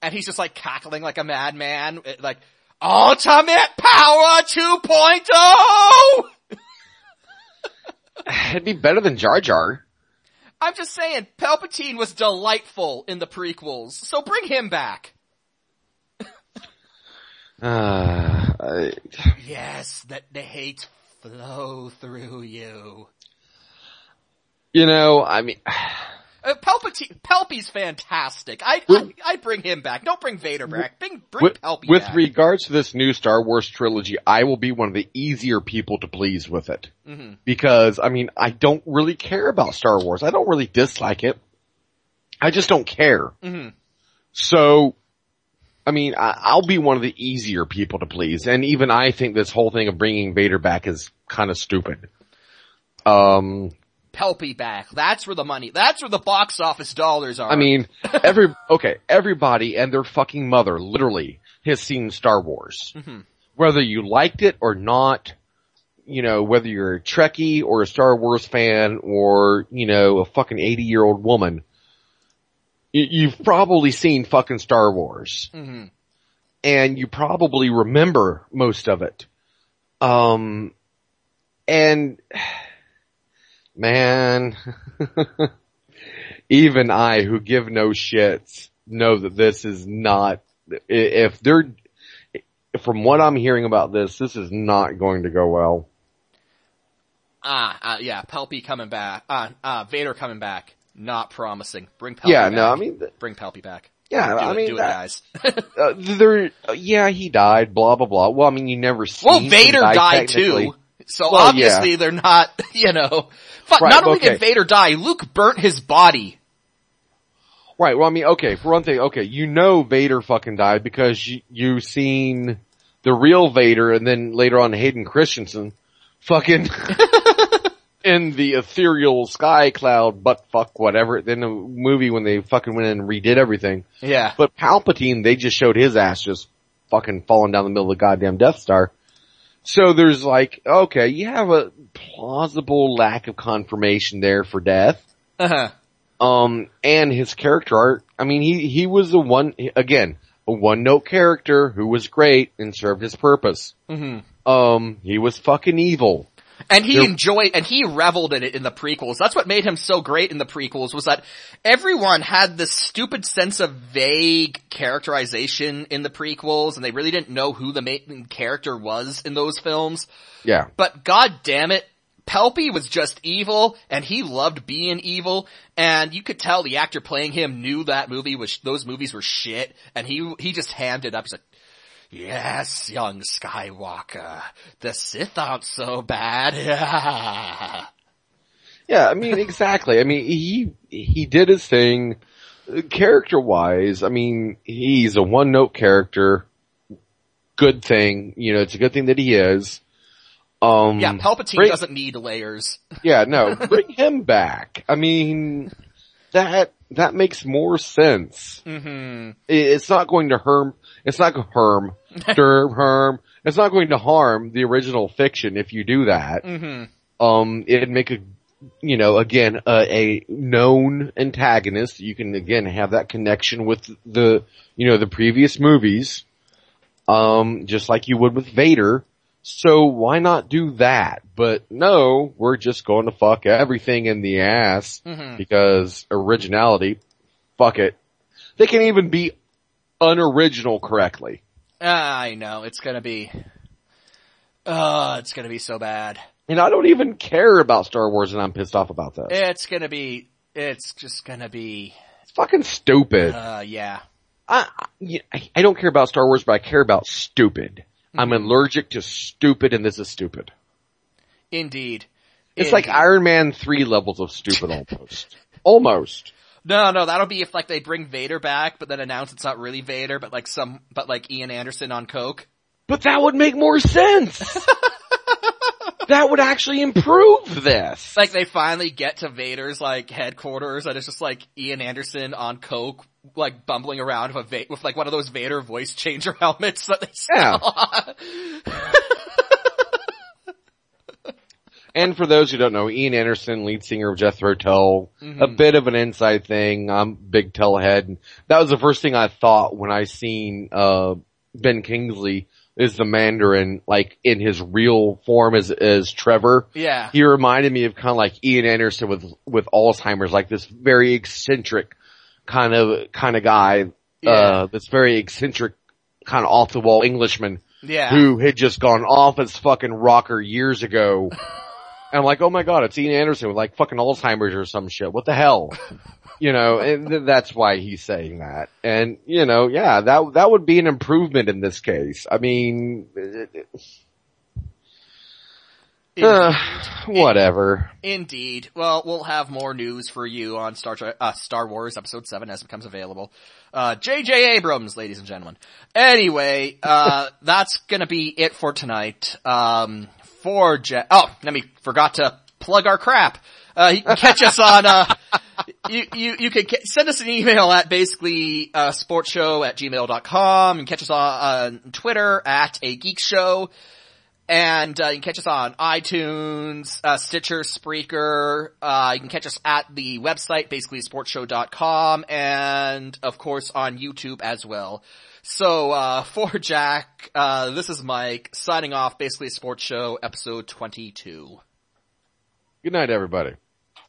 and he's just like cackling like a madman, like Ultimate Power 2.0. It'd be better than Jar Jar. I'm just saying, Palpatine was delightful in the prequels, so bring him back. uh, I... Yes, that the hate flow through you. You know, I mean, uh, Palpatine, Palpy's fantastic. I, I, I bring him back. Don't bring Vader back. Bring, bring with, Palpy With back. regards to this new Star Wars trilogy, I will be one of the easier people to please with it. Mm-hmm. Because, I mean, I don't really care about Star Wars. I don't really dislike it. I just don't care. Mm-hmm. So, I mean, I, will be one of the easier people to please. And even I think this whole thing of bringing Vader back is kind of stupid. Um, Pelpy back. That's where the money, that's where the box office dollars are. I mean, every, okay, everybody and their fucking mother literally has seen Star Wars. Mm-hmm. Whether you liked it or not, you know, whether you're a Trekkie or a Star Wars fan or, you know, a fucking 80 year old woman, you, have probably seen fucking Star Wars. Mm-hmm. And you probably remember most of it. Um, and, man, even I who give no shits know that this is not, if they're, from what I'm hearing about this, this is not going to go well. Ah, uh, yeah, Pelpy coming back. Uh, uh, Vader coming back. Not promising. Bring Pelpy yeah, back. no, I mean, th- Bring Pelpy back. yeah, Do I it, mean, do it, guys. uh, there, yeah, he died, blah, blah, blah. Well, I mean, you never see well, Vader died too. So Well, obviously they're not, you know, but Right, not only okay. did Vader die, Luke burnt his body. Right, well, I mean, okay, for one thing, okay, you know Vader fucking died because you, you seen the real Vader and then later on Hayden Christensen fucking in the ethereal sky cloud butt fuck whatever, then the movie when they fucking went in and redid everything. Yeah. But Palpatine, they just showed his ass just fucking falling down the middle of the goddamn Death Star. So there's like, okay, you have a plausible lack of confirmation there for death. Uh-huh. Um, and his character art, I mean, he, he was a one, again, a one note character who was great and served his purpose. hmm Um, he was fucking evil. And he enjoyed, and he reveled in it in the prequels. That's what made him so great in the prequels was that everyone had this stupid sense of vague characterization in the prequels and they really didn't know who the main character was in those films. Yeah. But god damn it, Pelpy was just evil and he loved being evil and you could tell the actor playing him knew that movie was, those movies were shit and he, he just hammed it up. He's like, yes, young Skywalker, the Sith aren't so bad. Yeah, I mean, exactly. I mean, he, he did his thing. Character wise, I mean, he's a one note character. Good thing, you know, it's a good thing that he is. Um, yeah, Palpatine bring- doesn't need layers. Yeah, no, bring him back. I mean, that, that makes more sense. hmm It- It's not going to harm, it's not going to harm, derm, harm, it's not going to harm the original fiction if you do that. hmm Um, it'd make a, you know, again, a, a known antagonist. You can again have that connection with the, you know, the previous movies. Um, just like you would with Vader. So why not do that? But no, we're just going to fuck everything in the ass hmm because originality, fuck it. They can even be unoriginal correctly. I know, it's gonna be, uh, it's gonna be so bad. And I don't even care about Star Wars and I'm pissed off about this. It's gonna be, it's just gonna be, It's fucking stupid. uh, yeah. I, I, I don't care about Star Wars, but I care about stupid. I'm Mm-hmm. allergic to stupid and this is stupid. Indeed. It's like Iron Man 3 levels of stupid almost. almost. No, no, that'll be if like they bring Vader back, but then announce it's not really Vader, but like some, but like Ian Anderson on coke. But that would make more sense. that would actually improve this. Like they finally get to Vader's like headquarters, and it's just like Ian Anderson on coke, like bumbling around with a Va- with like one of those Vader voice changer helmets that they Yeah. And for those who don't know, Ian Anderson, lead singer of Jethro Tull, a Mhm. bit of an inside thing. I'm big Tull head. And that was the first thing I thought when I seen, uh, Ben Kingsley is the Mandarin, like in his real form as, as Trevor. yeah. He reminded me of kind of like Ian Anderson with, with Alzheimer's, like this very eccentric kind of, kind of guy, Yeah. uh, this very eccentric kind of off the wall Englishman Yeah. who had just gone off his fucking rocker years ago. And I'm like, oh my god, it's Ian Anderson with like fucking Alzheimer's or some shit. What the hell? You know, and th- that's why he's saying that. And, you know, yeah, that, that would be an improvement in this case. I mean, it- it- uh, whatever. Indeed. Well, we'll have more news for you on Star Trek, uh, Star Wars Episode 7 as it becomes available. Uh, J.J. Abrams, ladies and gentlemen. Anyway, uh, that's gonna be it for tonight. Um, for Je- oh, let me, forgot to plug our crap. Uh, you can catch us on, uh, you, you, you can ca- send us an email at basically, uh, sportshow at gmail.com and catch us on, on Twitter at a geek show. And uh, you can catch us on iTunes, uh, Stitcher, Spreaker. Uh, you can catch us at the website, basically sportshow.com, and of course on YouTube as well. So uh, for Jack, uh, this is Mike signing off. Basically, Sports Show episode twenty-two. Good night, everybody.